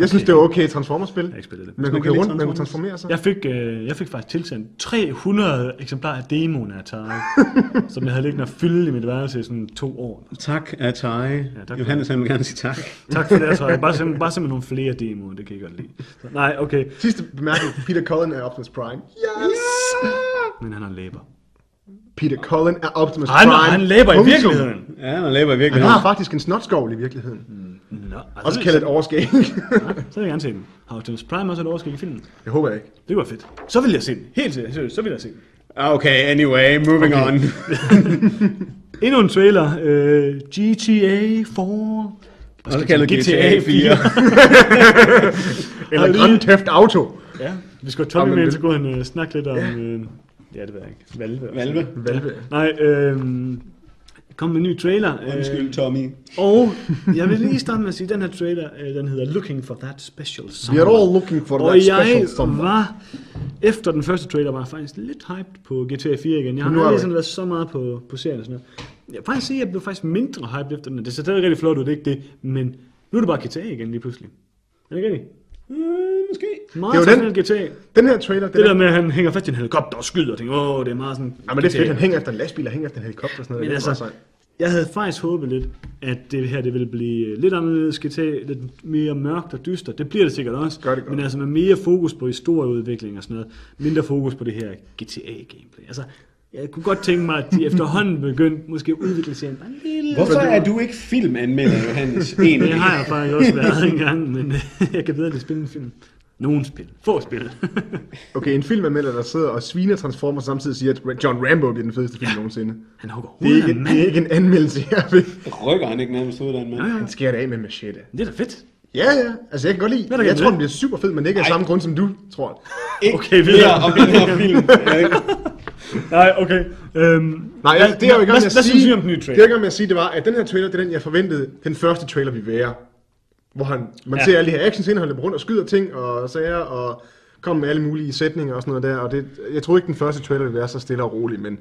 Jeg synes, det var okay Transformers-spil. Jeg ikke spillet det. Man man kunne rundt, man kunne Transformers. transformere sig. Jeg fik, øh, jeg fik faktisk tilsendt 300 eksemplarer af demoen af Atari, [laughs] som jeg havde liggende og fylde i mit værelse i sådan to år. tak, Atai. tak. Johannes, han vil gerne sige tak. Tak for det, Atari. [laughs] Bare simpelthen, bare simpelthen nogle flere demoer, det kan jeg godt lide. Så, nej, okay. Sidste bemærkning. Peter Cullen er Optimus Prime. Yes! Men han har læber. Peter Cullen er Optimus Han, Prime. han læber i virkeligheden. Ja, han lever i Han virkeligheden. har faktisk en snotskovl i virkeligheden. Nå, altså, Også kaldet et overskæg. [laughs] Så vil jeg gerne se den. Har Optimus Prime også et overskæg i filmen? jeg håber jeg ikke. Det var fedt. Så vil jeg se den. Helt seriøst, så vil jeg se den. Okay, anyway, moving Okay. on. [laughs] Endnu en trailer. Uh, GTA 4. Og så kaldet GTA 4. Har Eller lige- Grand Theft Auto. Ja, vi skal have Tommy med, så kunne han øh, snakke lidt om... Øh, ja, det ved jeg ikke. Valve. Valve. Valve. Nej, øh, kom med en ny trailer. øh, Undskyld, Tommy. Og jeg vil lige starte med at sige, at den her trailer, øh, den hedder Looking for That Special We Someone. are all looking for og that jeg special someone. var, efter den første trailer, var jeg faktisk lidt hyped på GTA 4 igen. Jeg har Nu aldrig sådan været så meget på, på serien og sådan noget. Jeg vil faktisk sige, at jeg blev faktisk mindre hyped efter den. Det ser stadig rigtig flot ud, det er ikke det. Men nu er det bare GTA igen lige pludselig. Er det ikke rigtigt? Øh, måske. Meget Det er jo den- GTA. Den her trailer, den Det er, der med, at han hænger fast i en helikopter og skyder og tænker, åh, det er meget sådan... ja, men det er fedt, han hænger efter en lastbil og hænger efter en helikopter og sådan noget. Men det er altså, jeg havde faktisk håbet lidt, at det her det ville blive lidt anderledes GTA, lidt mere mørkt og dystert. Det bliver det sikkert også. Gør det godt. Men altså med mere fokus på historieudvikling og sådan noget. Mindre fokus på det her GTA-gameplay. Altså, jeg kunne godt tænke mig, at de efterhånden begyndte måske at udvikle serien bare en lille... Hvorfor er du ikke filmanmelder, Johannes? Egentlig. Det har jeg faktisk også været engang, men [laughs] jeg kan bedre lide spille en film. Nogle spil. Få spil. [laughs] Okay, en filmanmelder, der sidder og sviner Transformers samtidig siger, at John Rambo bliver den fedeste film nogensinde. Han hugger Det er, hovedet af ikke, en det er ikke en anmeldelse, vil. Rykker han ikke nærmest ud af den mand? Ja, ja. Han skærer det af med machete. Det er da fedt. Ja, ja. Altså, jeg kan godt lide. Hvad Jeg galt tror, den bliver super fed, men det ikke er Ej. samme grund, som du tror. Ikke Okay, videre. om den her film. [laughs] Ja, ikke? Nej, okay. Øhm, Nej, jeg, det er jo i gang med at hvad synes sige, I om den nye det trailer? jeg er i gang med at sige, det var, at den her trailer, det er den, jeg forventede, den første trailer vi være. Hvor han, man Ja. ser alle de her actionscener, han løber rundt og skyder ting og sager, og kommer med alle mulige sætninger og sådan noget der. Og det, jeg tror ikke, den første trailer vil være så stille og rolig, men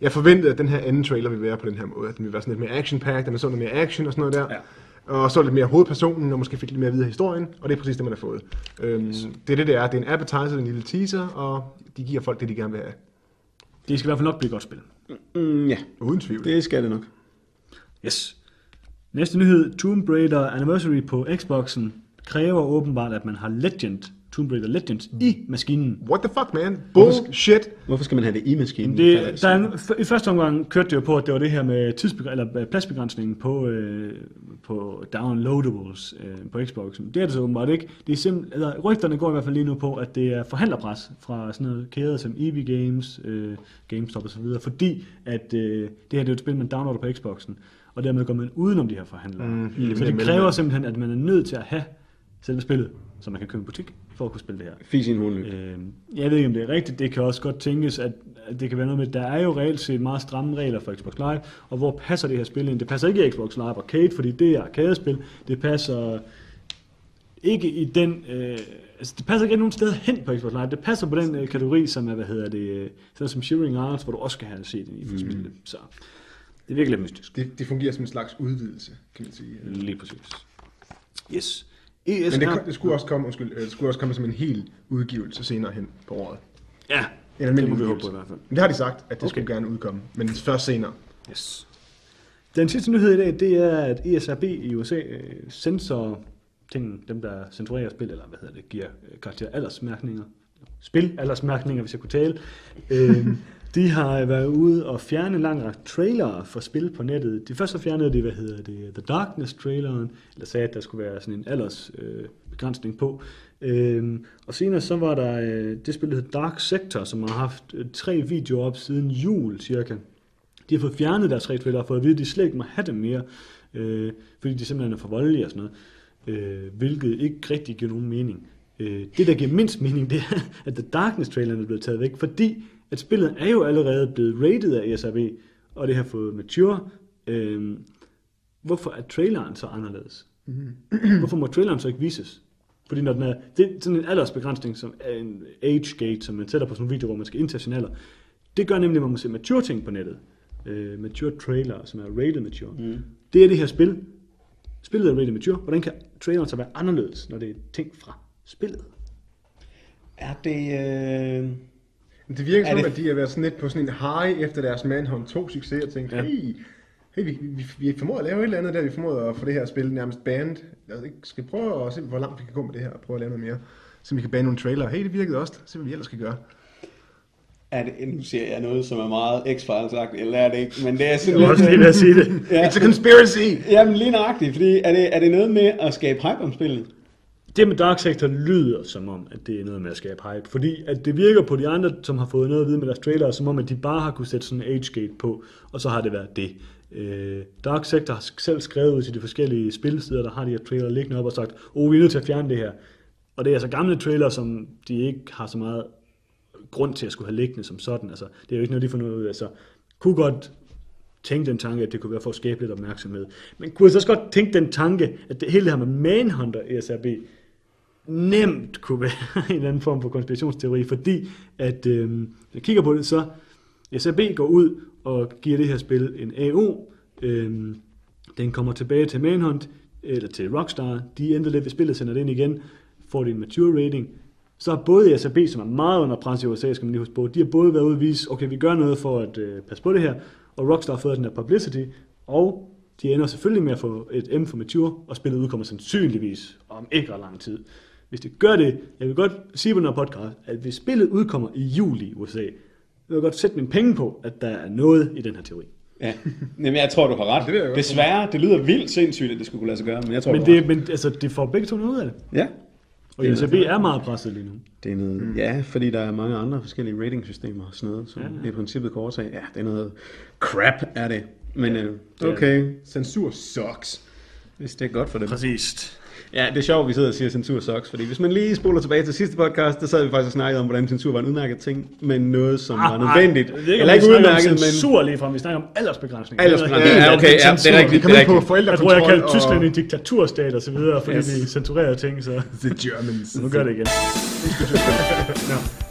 jeg forventede, at den her anden trailer ville være på den her måde. At den ville være sådan lidt mere action-packed, at man så lidt mere action og sådan noget der. Ja. Og så lidt mere hovedpersonen, og måske fik lidt mere videre historien, og det er præcis det, man har fået. Øhm, det er det, det er. Det er en appetizer, en lille teaser, og de giver folk det, de gerne vil have. Det skal i hvert fald nok blive et godt spil. Mm, ja, Uden tvivl. det skal det nok. Yes. Næste nyhed. Tomb Raider Anniversary på Xboxen kræver åbenbart, at man har Legend, Tomb Raider Legends, i maskinen. What the fuck, man? Bullshit. Hvorfor skal man have det i maskinen? Det, der er, en- I første omgang kørte det jo på, at det var det her med tidsbegr- eller øh, pladsbegrænsningen på, øh, på downloadables øh, på Xboxen. Det er det så åbenbart ikke. Det er simpel, altså, rygterne går i hvert fald lige nu på, at det er forhandlerpres fra sådan noget kæder som EV Games, øh, GameStop og så videre, fordi at øh, det her det er jo et spil, man downloader på Xboxen, og dermed går man udenom de her forhandlere. Mm, så det mellem- kræver simpelthen, at man er nødt til at have selve spillet, så man kan købe en butik for at kunne spille det her. Fis i en. Øh, jeg ved ikke, om det er rigtigt. Det kan også godt tænkes, at, at det kan være noget med, der er jo reelt set meget stramme regler for Xbox Live, og hvor passer det her spil ind? Det passer ikke i Xbox Live Arcade, fordi det er arcade-spil. Det passer ikke i den... Øh, altså, det passer ikke nogen steder hen på Xbox Live. Det passer på den øh, kategori, som er, hvad hedder det, øh, sådan som Shivering Arts, hvor du også skal have set i for mm. det. Så det er virkelig lidt mystisk. Det, det fungerer som en slags udvidelse, kan man sige. Lige præcis. Yes. ESR. Men det, det, skulle også komme, undskyld, øh, det skulle også komme som en hel udgivelse senere hen på året. Ja, En det almindelig må vi håbe på i hvert fald. Men det har de sagt, at det Okay. skulle gerne udkomme. Men først senere. Yes. Den sidste nyhed i dag, det er, at ESRB i USA øh, censor ting, dem der censurerer spil, eller hvad hedder det, giver øh, karakter aldersmærkninger. Spil aldersmærkninger, hvis jeg kunne tale. øh, [laughs] de har været ude og fjerne en lang række trailere for spil på nettet. De første fjernede det, hvad hedder det, The Darkness-traileren, eller sagde, at der skulle være sådan en aldersbegrænsning øh, på. Øhm, og senere så var der øh, det spil, der hedder Dark Sector, som har haft øh, tre videoer op siden jul cirka. De har fået fjernet deres tre trailere og fået at vide, at de slet ikke må have dem mere, øh, fordi de simpelthen er for voldelige og sådan noget, øh, hvilket ikke rigtig giver nogen mening. Øh, det, der giver mindst mening, [laughs] det er, at The Darkness-traileren er blevet taget væk, fordi at spillet er jo allerede blevet rated af ESRB, og det har fået mature. Øh, hvorfor er traileren så anderledes? Hvorfor må traileren så ikke vises? Fordi når den er, det er sådan en aldersbegrænsning, som er en age gate, som man sætter på sådan nogle videoer, hvor man skal indtage signaler. Det gør nemlig, at man må se mature ting på nettet. Uh, mature trailer, som er rated mature. Mm. Det er det her spil. Spillet er rated mature. Hvordan kan traileren så være anderledes, når det er ting fra spillet? Er det... Øh... Men det virker Er som, det- at de har været sådan lidt på sådan en high efter deres Manhunt 2 succes, og tænkt, Ja. hey, hey vi, vi, vi formår at lave et eller andet der, vi formår at få det her spil nærmest ikke, skal vi prøve at se, hvor langt vi kan gå med det her, og prøve at lave noget mere. Så vi kan bane nogle trailer. Hey, det virkede også. Se, hvad vi ellers skal gøre. Er det, nu siger jeg noget, som er meget x sagt, eller er det ikke, men det er sådan Jeg var også lige ved at sige det. [laughs] Ja. It's a conspiracy! Jamen lige nøjagtigt, fordi er det, er det noget med at skabe hype om spillet? Det med Dark Sector lyder som om, at det er noget med at skabe hype. Fordi at det virker på de andre, som har fået noget at vide med deres trailer, som om at de bare har kunne sætte sådan en age gate på, og så har det været det. Øh, Dark Sector har selv skrevet ud til de forskellige spilsider, der har de her trailer liggende op og sagt, oh, vi er nødt til at fjerne det her. Og det er altså gamle trailer, som de ikke har så meget grund til at skulle have liggende som sådan. Altså, det er jo ikke noget, de får noget ud af. Altså, kunne godt tænke den tanke, at det kunne være for at skabe lidt opmærksomhed. Men kunne jeg så også godt tænke den tanke, at det hele det her med Manhunter ESRB nemt kunne være [laughs] en eller anden form for konspirationsteori, fordi at, øh, jeg kigger på det, så SAB går ud og giver det her spil en AO. Øh, den kommer tilbage til Manhunt, eller til Rockstar. De ændrer lidt ved spillet, sender det ind igen, får det en mature rating. Så har både SAB, som er meget under pres i USA, skal man lige huske på, de har både været ude og vise, okay, vi gør noget for at øh, passe på det her, og Rockstar har fået den her publicity, og de ender selvfølgelig med at få et M for mature, og spillet udkommer sandsynligvis om ikke ret lang tid. Hvis det gør det, jeg vil godt sige på den her podcast, at hvis spillet udkommer i juli i USA, vil jeg godt sætte mine penge på, at der er noget i den her teori. Ja, men jeg tror, du har ret. Det vil Desværre, det lyder vildt sindssygt, at det skulle kunne lade sig gøre, men jeg tror, Men du har det, men altså, det får begge to noget ud af det. Ja, Og ISAB er meget presset lige nu. det er noget, mm. ja, fordi der er mange andre forskellige ratingsystemer og sådan noget, som ja. i princippet kan overtage. Ja, det er noget crap, er det. Men øh, okay, Censur sucks. hvis det er godt for dem. Præcis. Ja, det er sjovt, at vi sidder og siger censur sucks, fordi hvis man lige spoler tilbage til sidste podcast, der sad vi faktisk og snakkede om, hvordan censur var en udmærket ting, men noget, som var nødvendigt. Ah, Det er ikke, Eller ikke udmærket, men... censur lige fra, vi snakker om aldersbegrænsning. Aldersbegrænsning, Det er ja, okay, ja, det er rigtigt. Vi kommer ind på Jeg tror, jeg kaldte og- Tyskland en diktaturstat og så videre, fordi Yes. de censurerer ting, så The Germans. nu gør det igen. [laughs] Nå.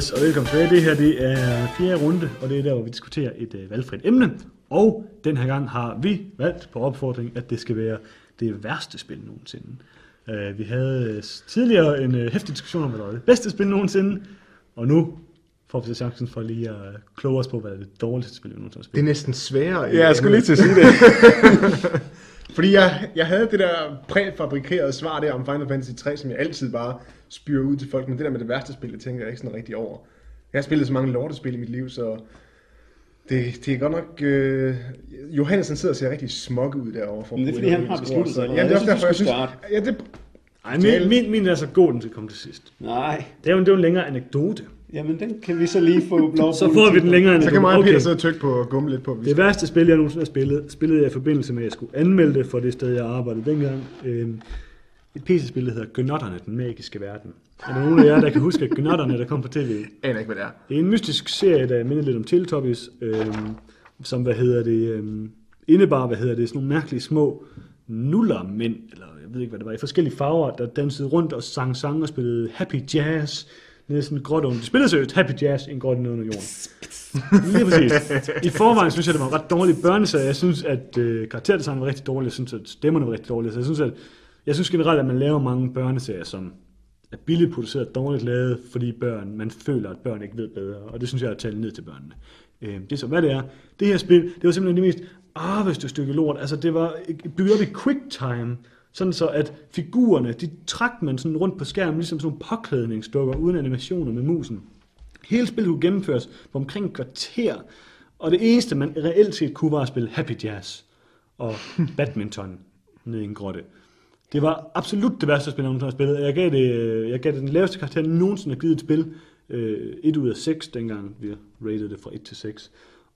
Yes, og velkommen tilbage. Det her det er fjerde runde, og det er der, hvor vi diskuterer et øh, valgfrit emne. Og den her gang har vi valgt på opfordring, at det skal være det værste spil nogensinde. Uh, vi havde øh, tidligere en hæftig diskussion om, hvad der var det bedste spil nogensinde, og nu får vi så chancen for lige at øh, kloge os på, hvad er det dårligste spil, vi nogensinde har Det er spillet. næsten sværere. Ja, jeg skulle lige til at sige det. [laughs] Fordi jeg, jeg havde det der præfabrikerede svar der om Final Fantasy 3, som jeg altid bare spyrer ud til folk, men det der med det værste spil, det tænker jeg ikke sådan rigtig over. Jeg har spillet så mange lortespil i mit liv, så det, det er godt nok... Øh, Johansen sidder og ser rigtig smuk ud derovre. For Men det er, fordi han har besluttet sig Ja, det er også derfor, jeg synes... Ja, det, Ej, min, min, min er så god, den skal komme til sidst. Nej, Det er jo, det er jo en længere anekdote. Jamen den kan vi så lige få [laughs] lov Så får vi den længere så anekdote. kan mig og Peter Okay. sidde og tykke på og gumme lidt på. Det værste spil, jeg nogensinde har spillet, spillede jeg i forbindelse med, at jeg skulle anmelde det for det sted, jeg arbejdede dengang. Øhm, et PC-spil, der hedder Gnotterne, den magiske verden. Er der nogen af jer, der kan huske Gnotterne, der kom på tv? aner ikke, hvad det er. Det er en mystisk serie, der minder lidt om Teletubbies, øhm, som, hvad hedder det, øhm, indebar, hvad hedder det, sådan nogle mærkelige små nullermænd, eller jeg ved ikke, hvad det var, i forskellige farver, der dansede rundt og sang sange og spillede happy jazz nede i sådan en grotte under. De spillede seriøst happy jazz i en grotte nede under jorden. [laughs] Lige præcis. I forvejen synes jeg, det var en ret dårlig børneserie. Jeg synes, at øh, karakterdesignet var rigtig dårligt. Jeg synes, at stemmerne var rigtig dårlige. Så jeg synes, at, jeg synes generelt, at man laver mange børneserier, som er billigt produceret, dårligt lavet, fordi børn, man føler, at børn ikke ved bedre. Og det synes jeg er at tale ned til børnene. Øh, det er så, hvad det er. Det her spil, det var simpelthen det mest arveste stykke lort. Altså, det var bygget op i quicktime, sådan så at figurerne, de trak man sådan rundt på skærmen, ligesom sådan nogle påklædningsdukker, uden animationer med musen. Hele spillet kunne gennemføres på omkring et kvarter, og det eneste, man reelt set kunne, var at spille Happy Jazz og [laughs] badminton nede i en grotte. Det var absolut det værste spil, jeg nogensinde har spillet. Jeg gav det, øh, jeg gav det den laveste karakter, jeg nogensinde har givet et spil. Øh, 1 ud af 6, dengang vi rated det fra 1 til 6.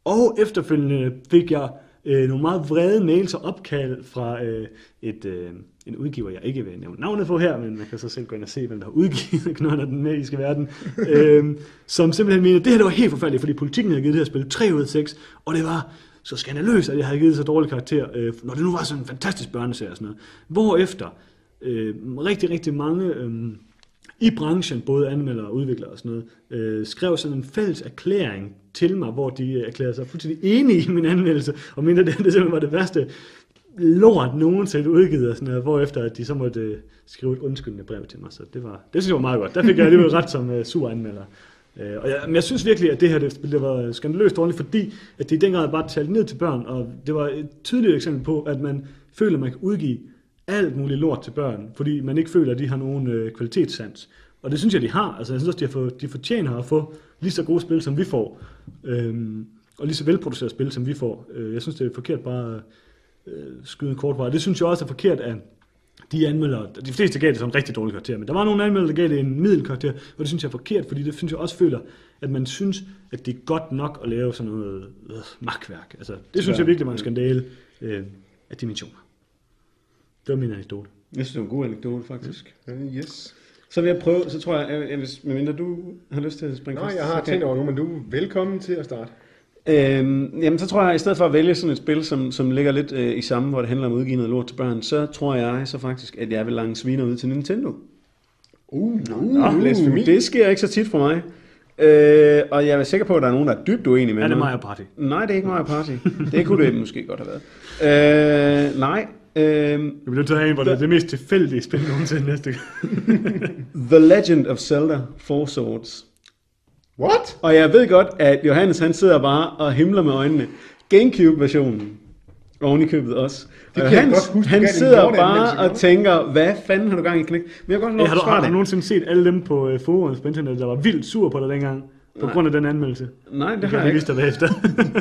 Og efterfølgende fik jeg øh, nogle meget vrede mails og opkald fra øh, et, øh, en udgiver, jeg ikke vil nævne navnet på her, men man kan så selv gå ind og se, hvem der har udgivet [laughs] Knold og den magiske verden, [laughs] øh, som simpelthen mener, at det her det var helt forfærdeligt, fordi politikken havde givet det her spil 3 ud af 6, og det var så skandaløst, at jeg havde givet så dårlig karakter, øh, når det nu var sådan en fantastisk børneserie og sådan noget. Hvorefter øh, rigtig, rigtig mange øh, i branchen, både anmeldere og udviklere og sådan noget, øh, skrev sådan en fælles erklæring til mig, hvor de øh, erklærede sig fuldstændig enige i min anmeldelse, og mente, at det, det simpelthen var det værste lort nogensinde udgivet og sådan noget, hvorefter at de så måtte øh, skrive et undskyldende brev til mig, så det var, det synes jeg var meget godt. Der fik jeg alligevel ret som øh, sur anmelder. Øh, og jeg, men jeg synes virkelig, at det her det, det var skandaløst dårligt, fordi at det i den grad bare talte ned til børn, og det var et tydeligt eksempel på, at man føler, at man kan udgive alt muligt lort til børn, fordi man ikke føler, at de har nogen øh, kvalitetssans. Og det synes jeg, de har. Altså, jeg synes også, de, har fået, de fortjener at få lige så gode spil, som vi får. Øhm, og lige så velproducerede spil, som vi får. Øh, jeg synes, det er forkert bare at øh, skyde en kort vej. Det synes jeg også er forkert af de anmeldere. De fleste gav det som en rigtig dårlig karakter, men der var nogle anmeldere, der gav det en middelkarakter, og det synes jeg er forkert, fordi det synes jeg også føler, at man synes, at det er godt nok at lave sådan noget øh, magtværk. Altså, det synes jeg virkelig var en skandale øh, af dimensioner. Det var min anekdote. Jeg synes, det var en god anekdote, faktisk. Uh, yes. Så vil jeg prøve, så tror jeg, jeg hvis, medmindre du har lyst til at springe først, jeg har tænkt over nu, men du er velkommen til at starte. Øhm, jamen, så tror jeg, at i stedet for at vælge sådan et spil, som, som ligger lidt øh, i samme, hvor det handler om at udgive noget lort til børn, så tror jeg så faktisk, at jeg vil lange sviner ud til Nintendo. Uh, Uh, blasfemi. det sker ikke så tit for mig. Øh, og jeg er sikker på, at der er nogen, der er dybt uenige med Er det mig. Mario Party? Nej, det er ikke Mario Party. det kunne det måske godt have været. Øh, nej. Øh, Vi bliver have en, hvor det er det mest tilfældige spil nogensinde næste gang. [laughs] The Legend of Zelda Four Swords. What? Og jeg ved godt, at Johannes han sidder bare og himler med øjnene. Gamecube-versionen. Oven i købet også. Det Og kan jeg Hans, godt huske, han sidder bare og tænker, hvad fanden har du gang i knæk? Men jeg kan godt lov Ja, har, du, har, du nogensinde set alle dem på øh, forummet på internet, der var vildt sur på dig dengang? På grund af den anmeldelse? Nej, det Det har jeg jeg ikke. dig bagefter.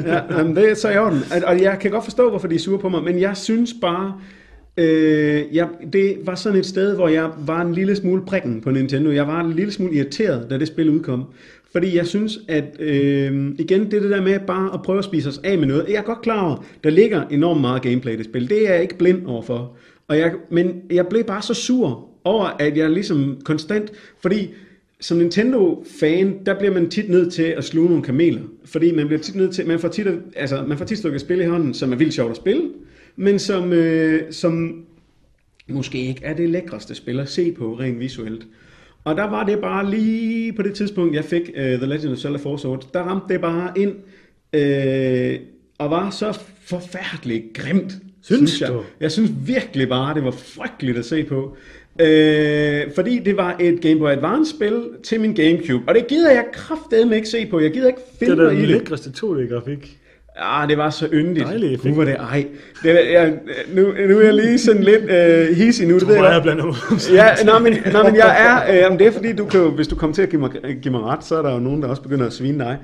[laughs] ja, jamen, det er så i orden. Og- Og jeg kan godt forstå, hvorfor de er sure på mig, men jeg synes bare, øh, jeg, det var sådan et sted, hvor jeg var en lille smule prikken på Nintendo. Jeg var en lille smule irriteret, da det spil udkom. Fordi jeg synes, at øh, igen, det er det der med bare at prøve at spise os af med noget. Jeg er godt klar over, der ligger enormt meget gameplay i det spil. Det er jeg ikke blind overfor. Og jeg, men jeg blev bare så sur over, at jeg ligesom konstant, fordi som Nintendo-fan, der bliver man tit nødt til at sluge nogle kameler. Fordi man bliver tit nødt til, man får tit, at- altså, man får tit stukket et spil i hånden, som er vildt sjovt at spille, men som, øh, som måske ikke er det lækreste spil at se på rent visuelt. Og der var det bare lige på det tidspunkt, jeg fik uh, The Legend of Zelda Four Swords, der ramte det bare ind, øh, og var så forfærdeligt grimt, Synes jeg. du? Jeg synes virkelig bare, det var frygteligt at se på. Øh, fordi det var et Game Boy Advance-spil til min Gamecube, og det gider jeg kraftedeme ikke se på. Jeg gider ikke Det finde er da mig i den det. lækreste 2D-grafik. Ah, det var så yndigt. Dejlig effekt. Nu var det, ej. Det, er- jeg, nu, nu er jeg lige sådan lidt øh, hissig nu, det ved Hvor jeg er blandt? Ja, nej, men, nej, men jeg er, øh, det er fordi, du kan jo, hvis du kommer til at give mig, give mig ret, så er der jo nogen, der også begynder at svine dig.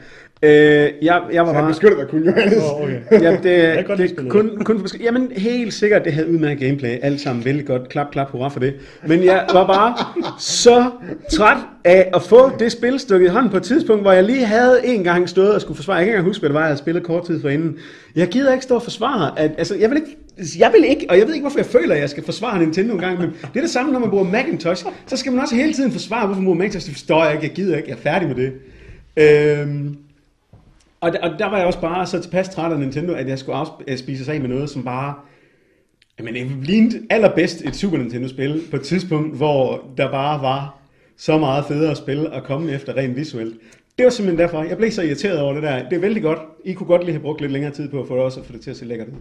Øh, jeg, jeg var Han bare... beskytter dig kun, Johannes. Åh, okay. Jamen, det, Jeg kan godt det kun, kun for Jamen, helt sikkert, det havde udmærket gameplay. Alt sammen vældig godt. Klap, klap, hurra for det. Men jeg var bare så træt af at få det spil stukket i hånden på et tidspunkt, hvor jeg lige havde en gang stået og skulle forsvare. Jeg kan ikke engang huske, hvad det var, jeg havde spillet kort tid forinden. Jeg gider ikke stå og forsvare. At, altså, jeg vil ikke, jeg vil ikke, og jeg ved ikke, hvorfor jeg føler, at jeg skal forsvare Nintendo en gang, men det er det samme, når man bruger Macintosh. Så skal man også hele tiden forsvare, hvorfor man bruger Macintosh. Det forstår jeg ikke, jeg gider ikke, jeg er færdig med det. Øhm, og, der, og der var jeg også bare så tilpas træt af Nintendo, at jeg skulle afsp- spise sig af med noget, som bare... Jamen, det lignede allerbedst et Super Nintendo-spil på et tidspunkt, hvor der bare var så meget federe at spille og komme efter rent visuelt. Det var simpelthen derfor. Jeg blev så irriteret over det der. Det er vældig godt. I kunne godt lige have brugt lidt længere tid på at få det også at få det til at se lækkert ud.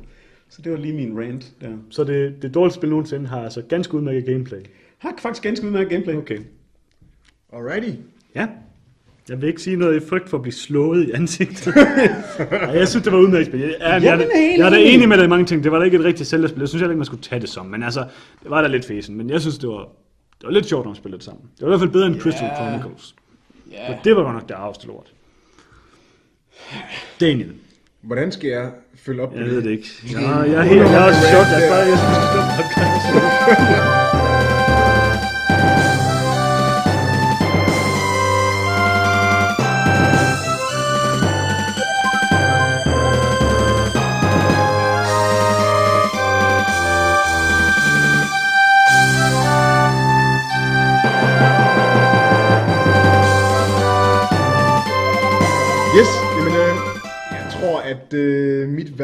Så det var lige min rant der. Så det, det dårligste spil nogensinde har altså ganske udmærket gameplay. Har faktisk ganske udmærket gameplay. Okay. Alrighty. Ja. Jeg vil ikke sige noget i frygt for at blive slået i ansigtet. ja, jeg synes, det var udmærket spil. Jeg, jeg, jeg, jeg, jeg er da enig. med dig i mange ting. Det var da ikke et rigtigt Zelda-spil. Jeg synes heller ikke, man skulle tage det som. Men altså, det var da lidt fæsen. Men jeg synes, det var, det var lidt sjovt, når man spillede det sammen. Det var i hvert fald bedre end Crystal Chronicles. Ja. For det var godt nok det arveste lort. Daniel. Hvordan skal jeg følge op på Jeg det? ved det ikke. Ja, jeg er helt, jeg er også chok. Jeg er bare, jeg synes, det er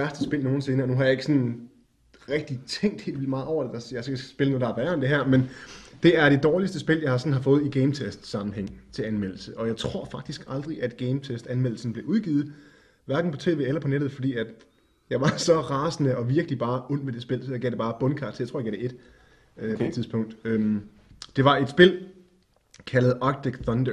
værste spil nogensinde, og nu har jeg ikke sådan rigtig tænkt helt vildt meget over det, der- jeg skal spille noget, der er værre end det her, men det er det dårligste spil, jeg har, sådan har fået i Game Test sammenhæng til anmeldelse. Og jeg tror faktisk aldrig, at Game Test anmeldelsen blev udgivet, hverken på tv eller på nettet, fordi at jeg var så rasende og virkelig bare ond med det spil, så jeg gav det bare bundkarakter. Jeg tror, jeg gav det et øh, okay. på et tidspunkt. Øhm, det var et spil kaldet Arctic Thunder,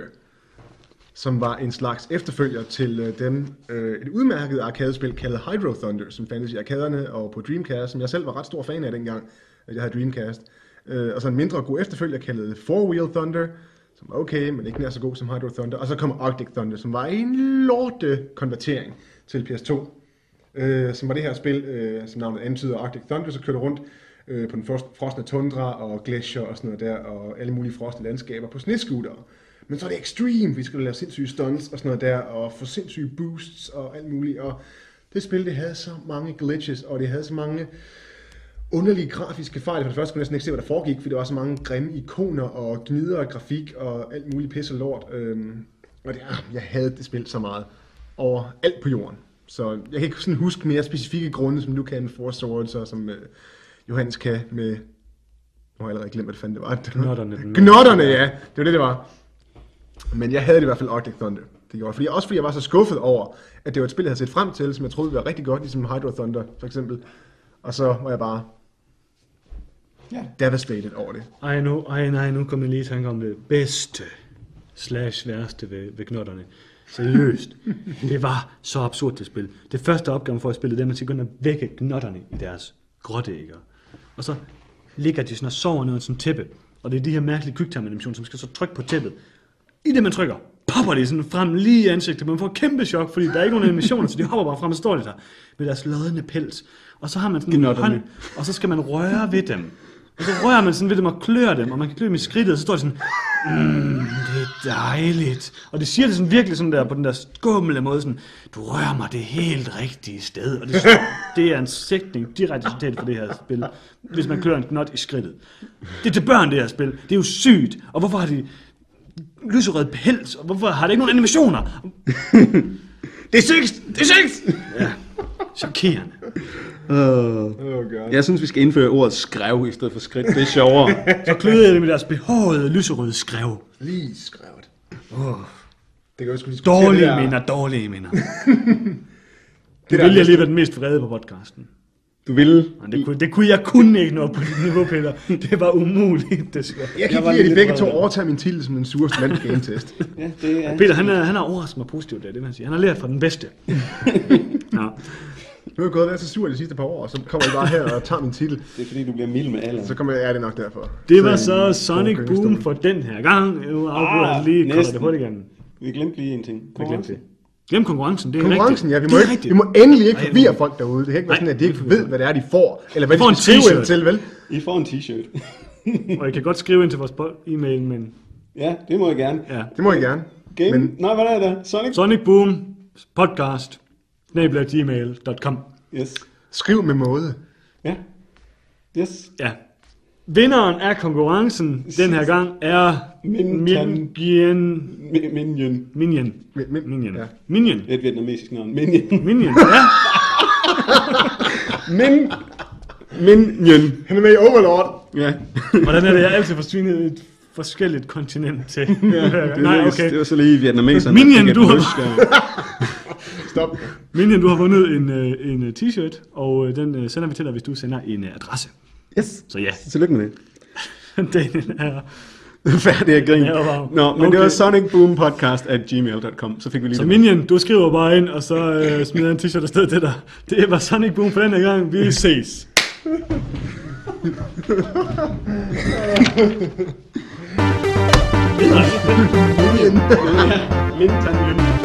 som var en slags efterfølger til øh, dem, øh, et udmærket arkadespil kaldet Hydro Thunder, som fandtes i arkaderne og på Dreamcast, som jeg selv var ret stor fan af dengang, at jeg havde Dreamcast. Øh, og så en mindre god efterfølger kaldet Four Wheel Thunder, som var okay, men ikke nær så god som Hydro Thunder. Og så kom Arctic Thunder, som var en lorte konvertering til PS2 øh, som var det her spil, øh, som navnet antyder Arctic Thunder, så kørte rundt øh, på den frosne tundra og glacier og sådan noget der, og alle mulige frosne landskaber på snescooter. Men så er det extreme, vi skulle lave sindssyge stunts og sådan noget der, og få sindssyge boosts og alt muligt, og det spil, det havde så mange glitches, og det havde så mange underlige grafiske fejl. For det første kunne jeg næsten ikke se, hvad der foregik, fordi der var så mange grimme ikoner og gnider og grafik og alt muligt pisse og lort. Øhm, og det, ah, jeg havde det spil så meget over alt på jorden. Så jeg kan ikke sådan huske mere specifikke grunde, som du kan med Four Swords, og som øh, Johannes kan med... Nu har jeg allerede glemt, hvad det fanden det var. Knotterne. Gnotterne, ja. Det var det, det var. Men jeg havde det i hvert fald Arctic Thunder. Det gjorde. Fordi, også fordi jeg var så skuffet over, at det var et spil, jeg havde set frem til, som jeg troede ville være rigtig godt, ligesom Hydro Thunder for eksempel. Og så var jeg bare Ja. devastated over det. Ej, nu, ej, nej, nu kom jeg lige i tanke om det bedste slash værste ved, ved knotterne. Seriøst. [laughs] det var så absurd det spil. Det første opgave for at spille dem, er at gå ind og vække knotterne i deres grottægger. Og så ligger de sådan og sover ned en tæppe. Og det er de her mærkelige quicktime animationer, som skal så trykke på tæppet. I det man trykker, popper de sådan frem lige i ansigtet. Man får kæmpe chok, fordi der er ikke nogen animationer, så de hopper bare frem og står de der med deres lodne pels. Og så har man sådan en hånd, og så skal man røre ved dem. Og så rører man sådan ved dem og klør dem, og man kan klø dem i skridtet, og så står de sådan, mm, det er dejligt. Og det siger det sådan virkelig sådan der, på den der skumle måde, sådan, du rører mig det helt rigtige sted. Og det, [laughs] det er en sætning direkte citat for det her spil, hvis man klør en knot i skridtet. Det er til børn, det her spil. Det er jo sygt. Og hvorfor har de lyserød pels, og hvorfor har det ikke nogen animationer? [laughs] Det er sygt! Det er sygt! Chokerende. Uh, Oh god. jeg synes, vi skal indføre ordet skrev i stedet for skridt. Det er sjovere. [laughs] Så kløede jeg det med deres behårede lyserøde skrev. Lige skrevet. Oh. Det kan sgu diskutere Dårlige minder, dårlige minder. [laughs] Det Det ville jeg lige være den mest vrede på podcasten. Du ville... Men det kunne, det kunne jeg kun ikke nå på dit niveau, Peter. Det var umuligt, desværre. Jeg kan ikke lide, at de begge to over det. overtager min titel som den sureste mand game test. [laughs] Ja, det er... Peter, han, er, han har overrasket mig positivt, det er det, man siger. Han har lært fra den bedste. [laughs] Ja. Nu er jeg gået og været så sur de sidste par år, og så kommer jeg bare her og tager min titel. Det er fordi, du bliver mild med alderen. Så kommer jeg, er det nok derfor. Det var Så så en Sonic Boom for den her gang. Nu afbryder Ah, lige, kolder det hurtigt igen. Vi glemte lige en ting. Jeg glemte det. Glem konkurrencen, det er Konkurrencen, ja, rigtigt. vi må, det er ikke, vi må endelig ikke forvirre folk derude. Det kan ikke være sådan, at de ikke ved, hvad det er, de får, eller hvad De får de en skal skrive ind t-shirt. til, vel? I får en t-shirt. [laughs] Og I kan godt skrive ind til vores e-mail, men ja, det må jeg gerne. ja. Det må jeg gerne. Game... Men. Nej, hvad er det? Sonic? Sonic Boom podcast snabel-a gmail.com Yes. skriv med måde. Ja. Yes. Ja. Vinderen af konkurrencen den her gang er Min- Minion. Mi- Minion. Minion. Min- min- Minion. ja. Minion. Det er et vietnamesisk navn. Minion. Minion, ja. [laughs] Min... Minion. Han er med i Overlord. Ja. [laughs] Hvordan er det, jeg altid forsvinder et forskelligt kontinent til? Det, Nej, okay. det var så lige vietnameserne. Minion, du har-. [laughs] Stop. Minion, du har vundet en, øh, en øh, t-shirt, og øh, den sender vi til dig, hvis du sender en adresse. Yes. Så ja, Tillykke med det. [laughs] den er... Færdig at grine. Ja. Nå, men okay. det var sonicboompodcast at gmail.com. Så fik vi lige Så det. Minion, du skriver bare ind, og så øh, smider jeg en t-shirt afsted til dig. Det var Sonic Boom for den her gang. Vi ses. [laughs] Min tangent.